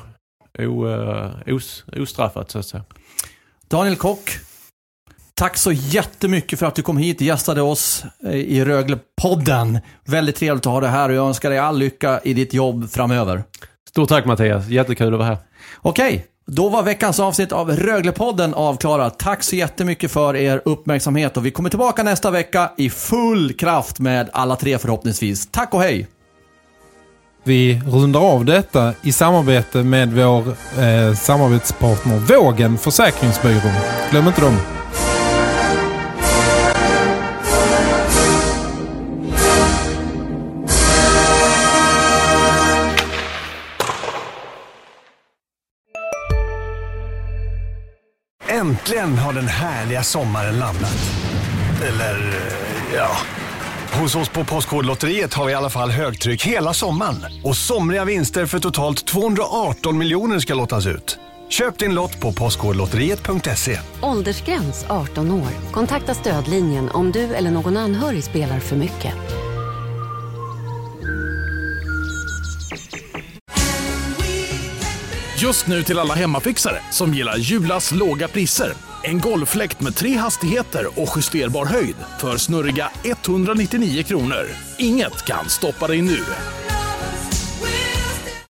o, eh, os, ostraffat så att säga. Daniel Kock, tack så jättemycket för att du kom hit och gästade oss eh, i Rögle-podden. Väldigt trevligt att ha dig här och jag önskar dig all lycka i ditt jobb framöver. Stort tack Mattias, jättekul att vara här. Okej, då var veckans avsnitt av Röglepodden avklarat. Tack så jättemycket för er uppmärksamhet och vi kommer tillbaka nästa vecka i full kraft med alla tre förhoppningsvis. Tack och hej! Vi rundar av detta i samarbete med vår eh, samarbetspartner Vågen Försäkringsbyrå. Glöm inte dem. Äntligen har den härliga sommaren landat. Eller, eh, ja. Hos oss på Postkodlotteriet har vi i alla fall högtryck hela sommaren. Och somriga vinster för totalt 218 miljoner ska lottas ut. Köp din lott på postkodlotteriet.se. Åldersgräns 18 år. Kontakta stödlinjen om du eller någon anhörig spelar för mycket. Just nu till alla hemmafixare som gillar Julas låga priser. En golffläkt med tre hastigheter och justerbar höjd för snurriga 199 kronor. Inget kan stoppa dig nu.